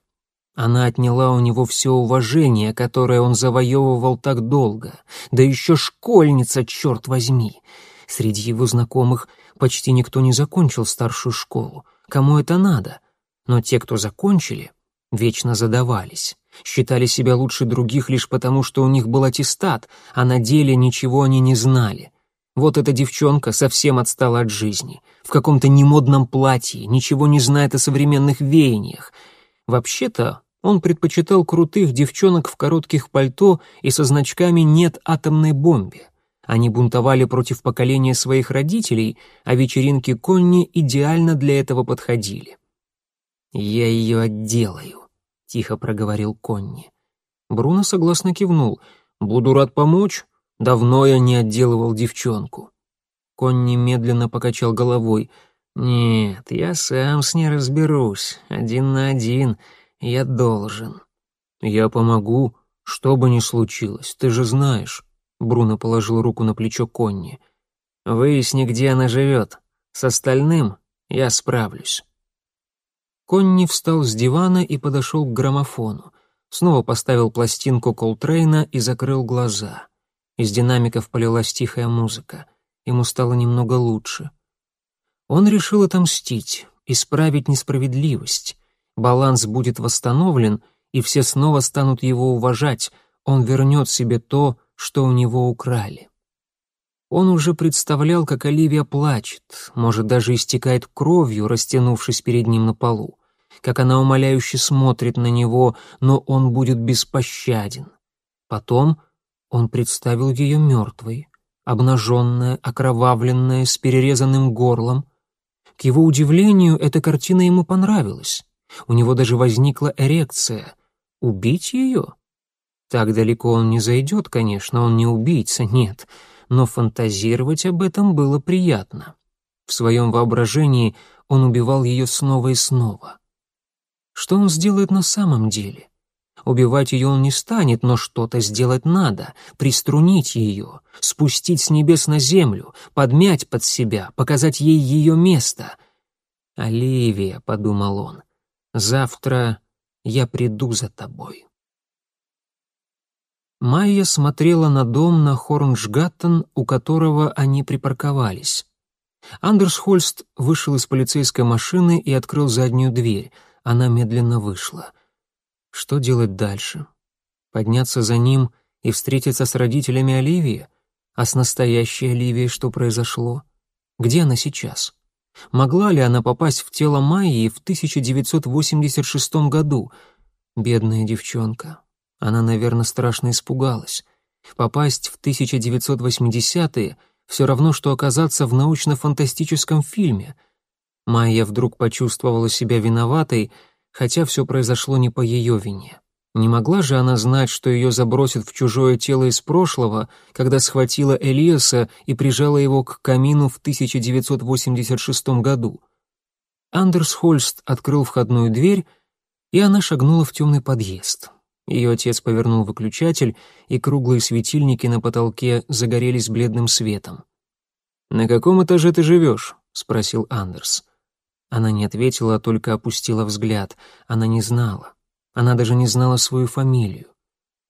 Она отняла у него все уважение, которое он завоевывал так долго. Да еще школьница, черт возьми! Среди его знакомых почти никто не закончил старшую школу. Кому это надо? Но те, кто закончили, вечно задавались. Считали себя лучше других лишь потому, что у них был аттестат, а на деле ничего они не знали. Вот эта девчонка совсем отстала от жизни. В каком-то немодном платье, ничего не знает о современных веяниях — Вообще-то он предпочитал крутых девчонок в коротких пальто и со значками «нет атомной бомбе». Они бунтовали против поколения своих родителей, а вечеринки Конни идеально для этого подходили. «Я ее отделаю», — тихо проговорил Конни. Бруно согласно кивнул. «Буду рад помочь. Давно я не отделывал девчонку». Конни медленно покачал головой — «Нет, я сам с ней разберусь, один на один. Я должен». «Я помогу, что бы ни случилось, ты же знаешь». Бруно положил руку на плечо Конни. «Выясни, где она живет. С остальным я справлюсь». Конни встал с дивана и подошел к граммофону. Снова поставил пластинку Колтрейна и закрыл глаза. Из динамиков полилась тихая музыка. Ему стало немного лучше. Он решил отомстить, исправить несправедливость. Баланс будет восстановлен, и все снова станут его уважать, он вернет себе то, что у него украли. Он уже представлял, как Оливия плачет, может, даже истекает кровью, растянувшись перед ним на полу, как она умоляюще смотрит на него, но он будет беспощаден. Потом он представил ее мертвой, обнаженная, окровавленная, с перерезанным горлом, к его удивлению, эта картина ему понравилась. У него даже возникла эрекция. Убить ее? Так далеко он не зайдет, конечно, он не убийца, нет, но фантазировать об этом было приятно. В своем воображении он убивал ее снова и снова. Что он сделает на самом деле? Убивать ее он не станет, но что-то сделать надо, приструнить ее, спустить с небес на землю, подмять под себя, показать ей ее место. «Оливия», — подумал он, — «завтра я приду за тобой». Майя смотрела на дом на Хорншгаттен, у которого они припарковались. Андерс Хольст вышел из полицейской машины и открыл заднюю дверь. Она медленно вышла. Что делать дальше? Подняться за ним и встретиться с родителями Оливии? А с настоящей Оливией что произошло? Где она сейчас? Могла ли она попасть в тело Майи в 1986 году? Бедная девчонка. Она, наверное, страшно испугалась. Попасть в 1980-е — все равно, что оказаться в научно-фантастическом фильме. Майя вдруг почувствовала себя виноватой, хотя все произошло не по ее вине. Не могла же она знать, что ее забросят в чужое тело из прошлого, когда схватила Элиаса и прижала его к камину в 1986 году. Андерс Хольст открыл входную дверь, и она шагнула в темный подъезд. Ее отец повернул выключатель, и круглые светильники на потолке загорелись бледным светом. «На каком этаже ты живешь?» — спросил Андерс. Она не ответила, а только опустила взгляд. Она не знала. Она даже не знала свою фамилию.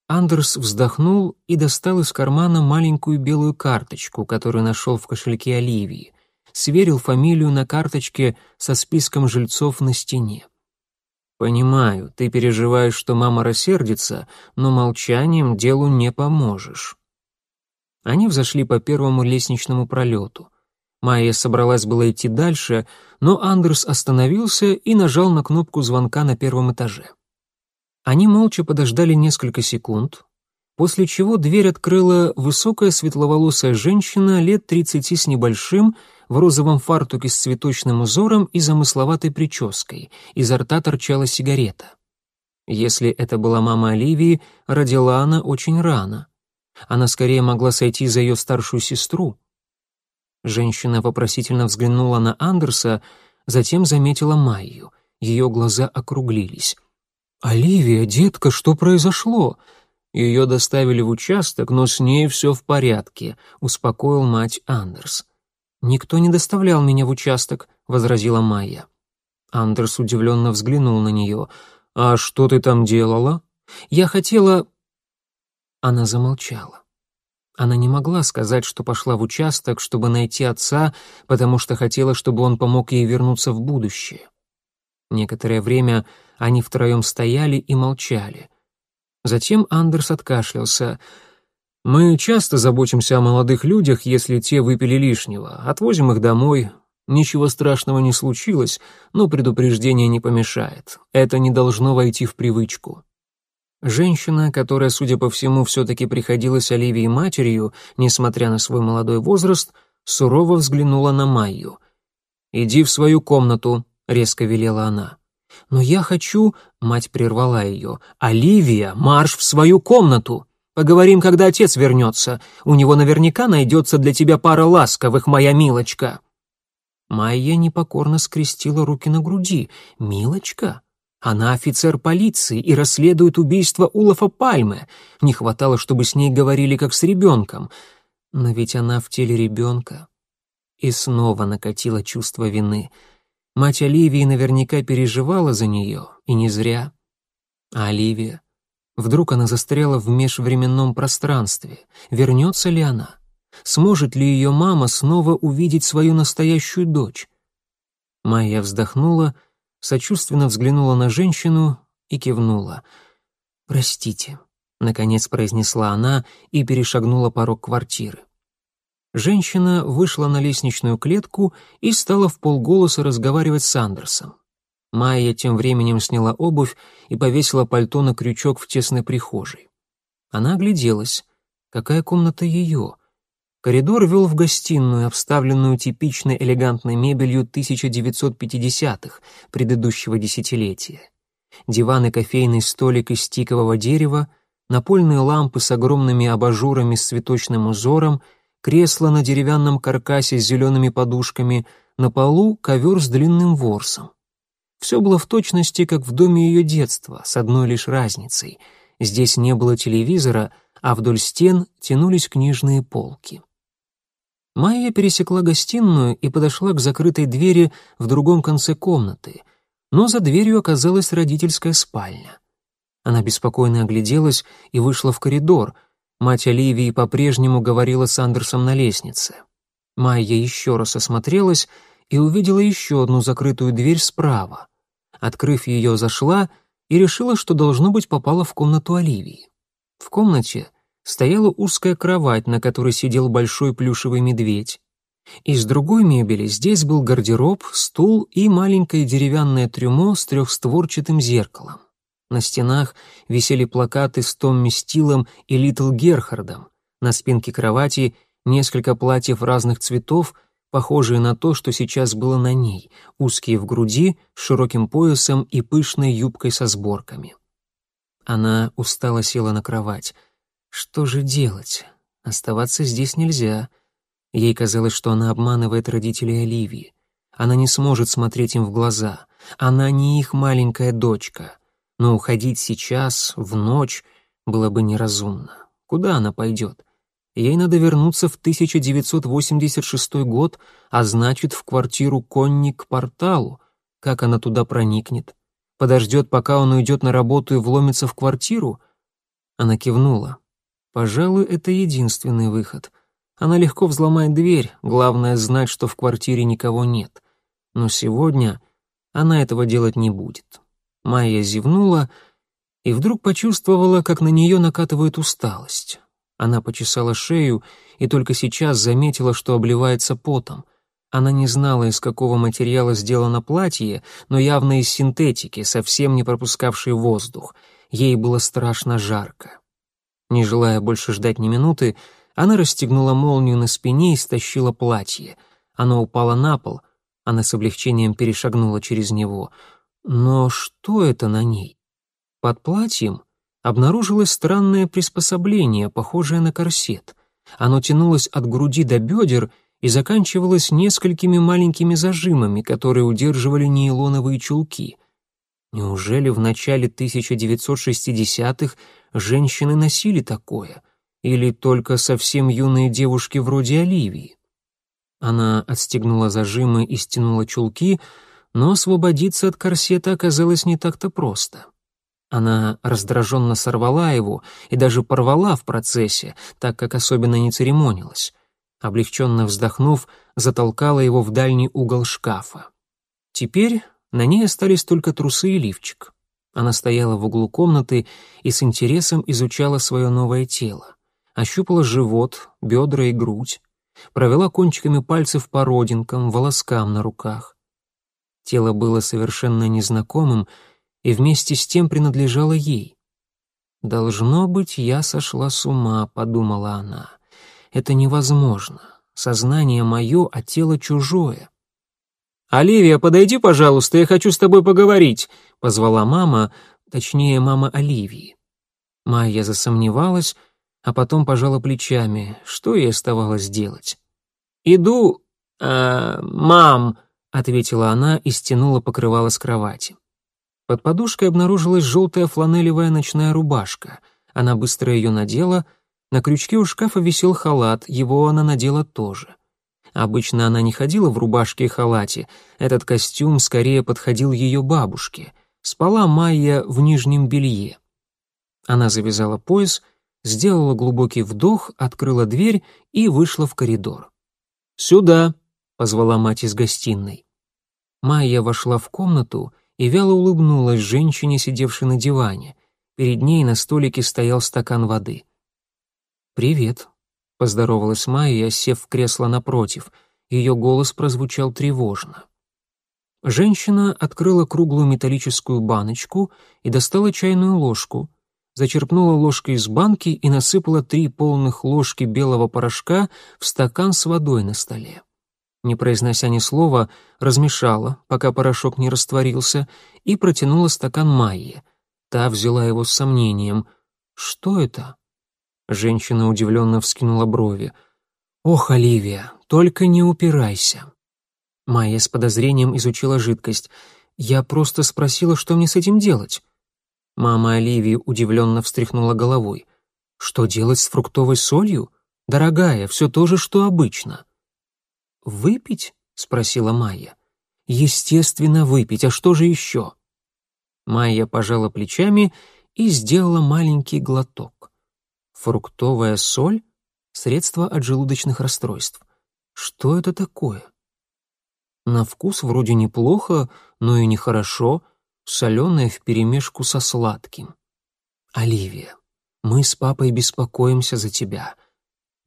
Андерс вздохнул и достал из кармана маленькую белую карточку, которую нашел в кошельке Оливии. Сверил фамилию на карточке со списком жильцов на стене. «Понимаю, ты переживаешь, что мама рассердится, но молчанием делу не поможешь». Они взошли по первому лестничному пролету. Майя собралась было идти дальше, но Андерс остановился и нажал на кнопку звонка на первом этаже. Они молча подождали несколько секунд, после чего дверь открыла высокая светловолосая женщина лет тридцати с небольшим, в розовом фартуке с цветочным узором и замысловатой прической, изо рта торчала сигарета. Если это была мама Оливии, родила она очень рано. Она скорее могла сойти за ее старшую сестру. Женщина вопросительно взглянула на Андерса, затем заметила Майю. Ее глаза округлились. «Оливия, детка, что произошло?» Ее доставили в участок, но с ней все в порядке», — успокоил мать Андерс. «Никто не доставлял меня в участок», — возразила Майя. Андерс удивленно взглянул на нее. «А что ты там делала?» «Я хотела...» Она замолчала. Она не могла сказать, что пошла в участок, чтобы найти отца, потому что хотела, чтобы он помог ей вернуться в будущее. Некоторое время они втроем стояли и молчали. Затем Андерс откашлялся — мы часто заботимся о молодых людях, если те выпили лишнего, отвозим их домой. Ничего страшного не случилось, но предупреждение не помешает. Это не должно войти в привычку. Женщина, которая, судя по всему, все-таки приходилась Оливии матерью, несмотря на свой молодой возраст, сурово взглянула на Майю. «Иди в свою комнату», — резко велела она. «Но я хочу...» — мать прервала ее. «Оливия, марш в свою комнату!» Поговорим, когда отец вернется. У него наверняка найдется для тебя пара ласковых, моя милочка». Майя непокорно скрестила руки на груди. «Милочка? Она офицер полиции и расследует убийство Улафа Пальмы. Не хватало, чтобы с ней говорили как с ребенком. Но ведь она в теле ребенка». И снова накатило чувство вины. Мать Оливии наверняка переживала за нее, и не зря. А Оливия? Вдруг она застряла в межвременном пространстве. Вернется ли она? Сможет ли ее мама снова увидеть свою настоящую дочь? Майя вздохнула, сочувственно взглянула на женщину и кивнула. «Простите», — наконец произнесла она и перешагнула порог квартиры. Женщина вышла на лестничную клетку и стала в полголоса разговаривать с Андерсом. Майя тем временем сняла обувь и повесила пальто на крючок в тесной прихожей. Она огляделась. Какая комната ее? Коридор вел в гостиную, обставленную типичной элегантной мебелью 1950-х, предыдущего десятилетия. Диван и кофейный столик из тикового дерева, напольные лампы с огромными абажурами с цветочным узором, кресло на деревянном каркасе с зелеными подушками, на полу ковер с длинным ворсом. Все было в точности, как в доме ее детства, с одной лишь разницей. Здесь не было телевизора, а вдоль стен тянулись книжные полки. Майя пересекла гостиную и подошла к закрытой двери в другом конце комнаты, но за дверью оказалась родительская спальня. Она беспокойно огляделась и вышла в коридор. Мать Оливии по-прежнему говорила с Андерсом на лестнице. Майя еще раз осмотрелась и увидела еще одну закрытую дверь справа. Открыв ее, зашла и решила, что, должно быть, попала в комнату Оливии. В комнате стояла узкая кровать, на которой сидел большой плюшевый медведь. Из другой мебели здесь был гардероб, стул и маленькое деревянное трюмо с трехстворчатым зеркалом. На стенах висели плакаты с Томми Стилом и Литл Герхардом. На спинке кровати несколько платьев разных цветов, похожие на то, что сейчас было на ней, узкие в груди, с широким поясом и пышной юбкой со сборками. Она устало села на кровать — что же делать? Оставаться здесь нельзя. Ей казалось, что она обманывает родителей Оливии. Она не сможет смотреть им в глаза. Она не их маленькая дочка. Но уходить сейчас, в ночь, было бы неразумно. Куда она пойдет? Ей надо вернуться в 1986 год, а значит, в квартиру Конни к порталу. Как она туда проникнет? Подождет, пока он уйдет на работу и вломится в квартиру? Она кивнула. Пожалуй, это единственный выход. Она легко взломает дверь, главное знать, что в квартире никого нет. Но сегодня она этого делать не будет. Майя зевнула и вдруг почувствовала, как на нее накатывает усталость. Она почесала шею и только сейчас заметила, что обливается потом. Она не знала, из какого материала сделано платье, но явно из синтетики, совсем не пропускавшей воздух. Ей было страшно жарко. Не желая больше ждать ни минуты, она расстегнула молнию на спине и стащила платье. Оно упало на пол, она с облегчением перешагнула через него. Но что это на ней? Под платьем обнаружилось странное приспособление, похожее на корсет. Оно тянулось от груди до бедер и заканчивалось несколькими маленькими зажимами, которые удерживали нейлоновые чулки. Неужели в начале 1960-х женщины носили такое? Или только совсем юные девушки вроде Оливии? Она отстегнула зажимы и стянула чулки, но освободиться от корсета оказалось не так-то просто. Она раздраженно сорвала его и даже порвала в процессе, так как особенно не церемонилась. Облегченно вздохнув, затолкала его в дальний угол шкафа. Теперь на ней остались только трусы и лифчик. Она стояла в углу комнаты и с интересом изучала свое новое тело. Ощупала живот, бедра и грудь. Провела кончиками пальцев по родинкам, волоскам на руках. Тело было совершенно незнакомым и вместе с тем принадлежало ей. «Должно быть, я сошла с ума», — подумала она. «Это невозможно. Сознание мое, а тело чужое. «Оливия, подойди, пожалуйста, я хочу с тобой поговорить», — позвала мама, точнее, мама Оливии. Майя засомневалась, а потом пожала плечами. Что ей оставалось делать? «Иду, э, мам», — ответила она и стянула покрывало с кровати. Под подушкой обнаружилась желтая фланелевая ночная рубашка. Она быстро ее надела. На крючке у шкафа висел халат, его она надела тоже. Обычно она не ходила в рубашке и халате, этот костюм скорее подходил ее бабушке. Спала Майя в нижнем белье. Она завязала пояс, сделала глубокий вдох, открыла дверь и вышла в коридор. «Сюда!» — позвала мать из гостиной. Майя вошла в комнату и вяло улыбнулась женщине, сидевшей на диване. Перед ней на столике стоял стакан воды. «Привет», Поздоровалась Майя, сев в кресло напротив. Ее голос прозвучал тревожно. Женщина открыла круглую металлическую баночку и достала чайную ложку. зачерпнула ложкой из банки и насыпала три полных ложки белого порошка в стакан с водой на столе. Не произнося ни слова, размешала, пока порошок не растворился, и протянула стакан Майе. Та взяла его с сомнением. «Что это?» Женщина удивленно вскинула брови. «Ох, Оливия, только не упирайся!» Майя с подозрением изучила жидкость. «Я просто спросила, что мне с этим делать?» Мама Оливии удивленно встряхнула головой. «Что делать с фруктовой солью? Дорогая, все то же, что обычно». «Выпить?» — спросила Майя. «Естественно, выпить, а что же еще?» Майя пожала плечами и сделала маленький глоток. Фруктовая соль — средство от желудочных расстройств. Что это такое? На вкус вроде неплохо, но и нехорошо, соленое вперемешку со сладким. «Оливия, мы с папой беспокоимся за тебя».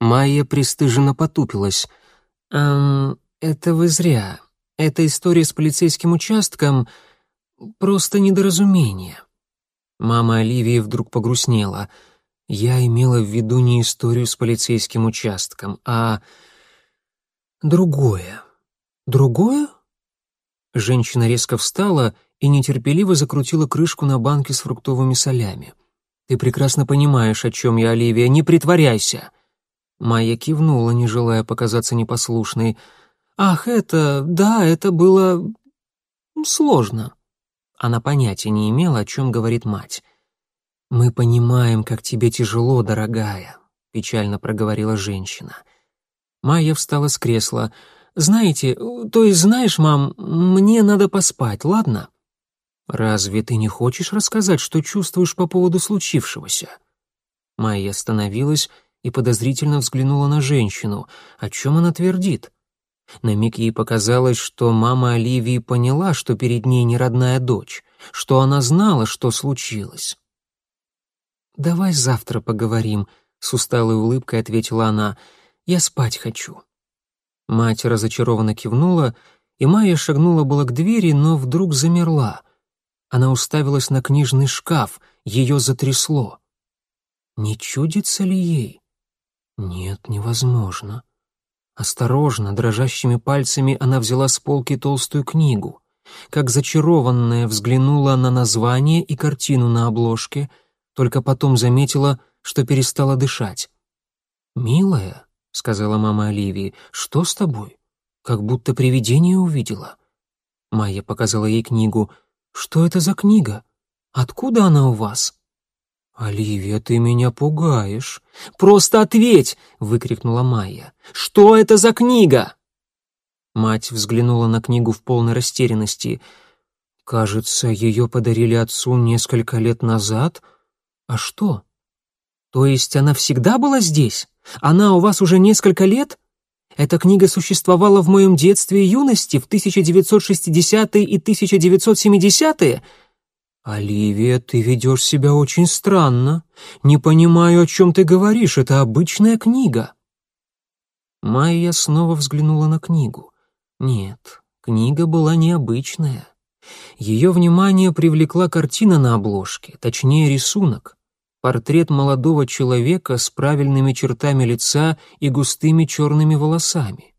Майя пристыженно потупилась. «Эм, это вы зря. Эта история с полицейским участком — просто недоразумение». Мама Оливии вдруг погрустнела. «Я имела в виду не историю с полицейским участком, а другое». «Другое?» Женщина резко встала и нетерпеливо закрутила крышку на банке с фруктовыми солями. «Ты прекрасно понимаешь, о чем я, Оливия, не притворяйся!» Майя кивнула, не желая показаться непослушной. «Ах, это... да, это было... сложно». Она понятия не имела, о чем говорит мать. «Мы понимаем, как тебе тяжело, дорогая», — печально проговорила женщина. Майя встала с кресла — «Знаете, то есть знаешь, мам, мне надо поспать, ладно?» «Разве ты не хочешь рассказать, что чувствуешь по поводу случившегося?» Майя остановилась и подозрительно взглянула на женщину. О чем она твердит? На миг ей показалось, что мама Оливии поняла, что перед ней не родная дочь, что она знала, что случилось. «Давай завтра поговорим», — с усталой улыбкой ответила она. «Я спать хочу». Мать разочарованно кивнула, и Майя шагнула было к двери, но вдруг замерла. Она уставилась на книжный шкаф, ее затрясло. Не чудится ли ей? Нет, невозможно. Осторожно, дрожащими пальцами она взяла с полки толстую книгу. Как зачарованная взглянула на название и картину на обложке, только потом заметила, что перестала дышать. «Милая», — сказала мама Оливии. «Что с тобой? Как будто привидение увидела». Майя показала ей книгу. «Что это за книга? Откуда она у вас?» «Оливия, ты меня пугаешь». «Просто ответь!» — выкрикнула Майя. «Что это за книга?» Мать взглянула на книгу в полной растерянности. «Кажется, ее подарили отцу несколько лет назад. А что? То есть она всегда была здесь?» Она у вас уже несколько лет? Эта книга существовала в моем детстве и юности в 1960-е и 1970-е. Оливия, ты ведешь себя очень странно. Не понимаю, о чем ты говоришь. Это обычная книга. Майя снова взглянула на книгу. Нет, книга была необычная. Ее внимание привлекла картина на обложке, точнее рисунок портрет молодого человека с правильными чертами лица и густыми черными волосами.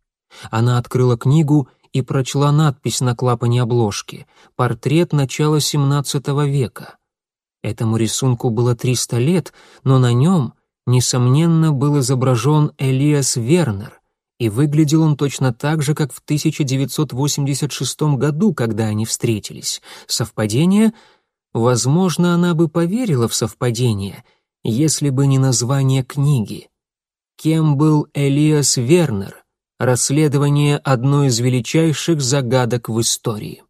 Она открыла книгу и прочла надпись на клапане обложки «Портрет начала XVII века». Этому рисунку было 300 лет, но на нем, несомненно, был изображен Элиас Вернер, и выглядел он точно так же, как в 1986 году, когда они встретились. Совпадение — Возможно, она бы поверила в совпадение, если бы не название книги. Кем был Элиас Вернер? Расследование одной из величайших загадок в истории.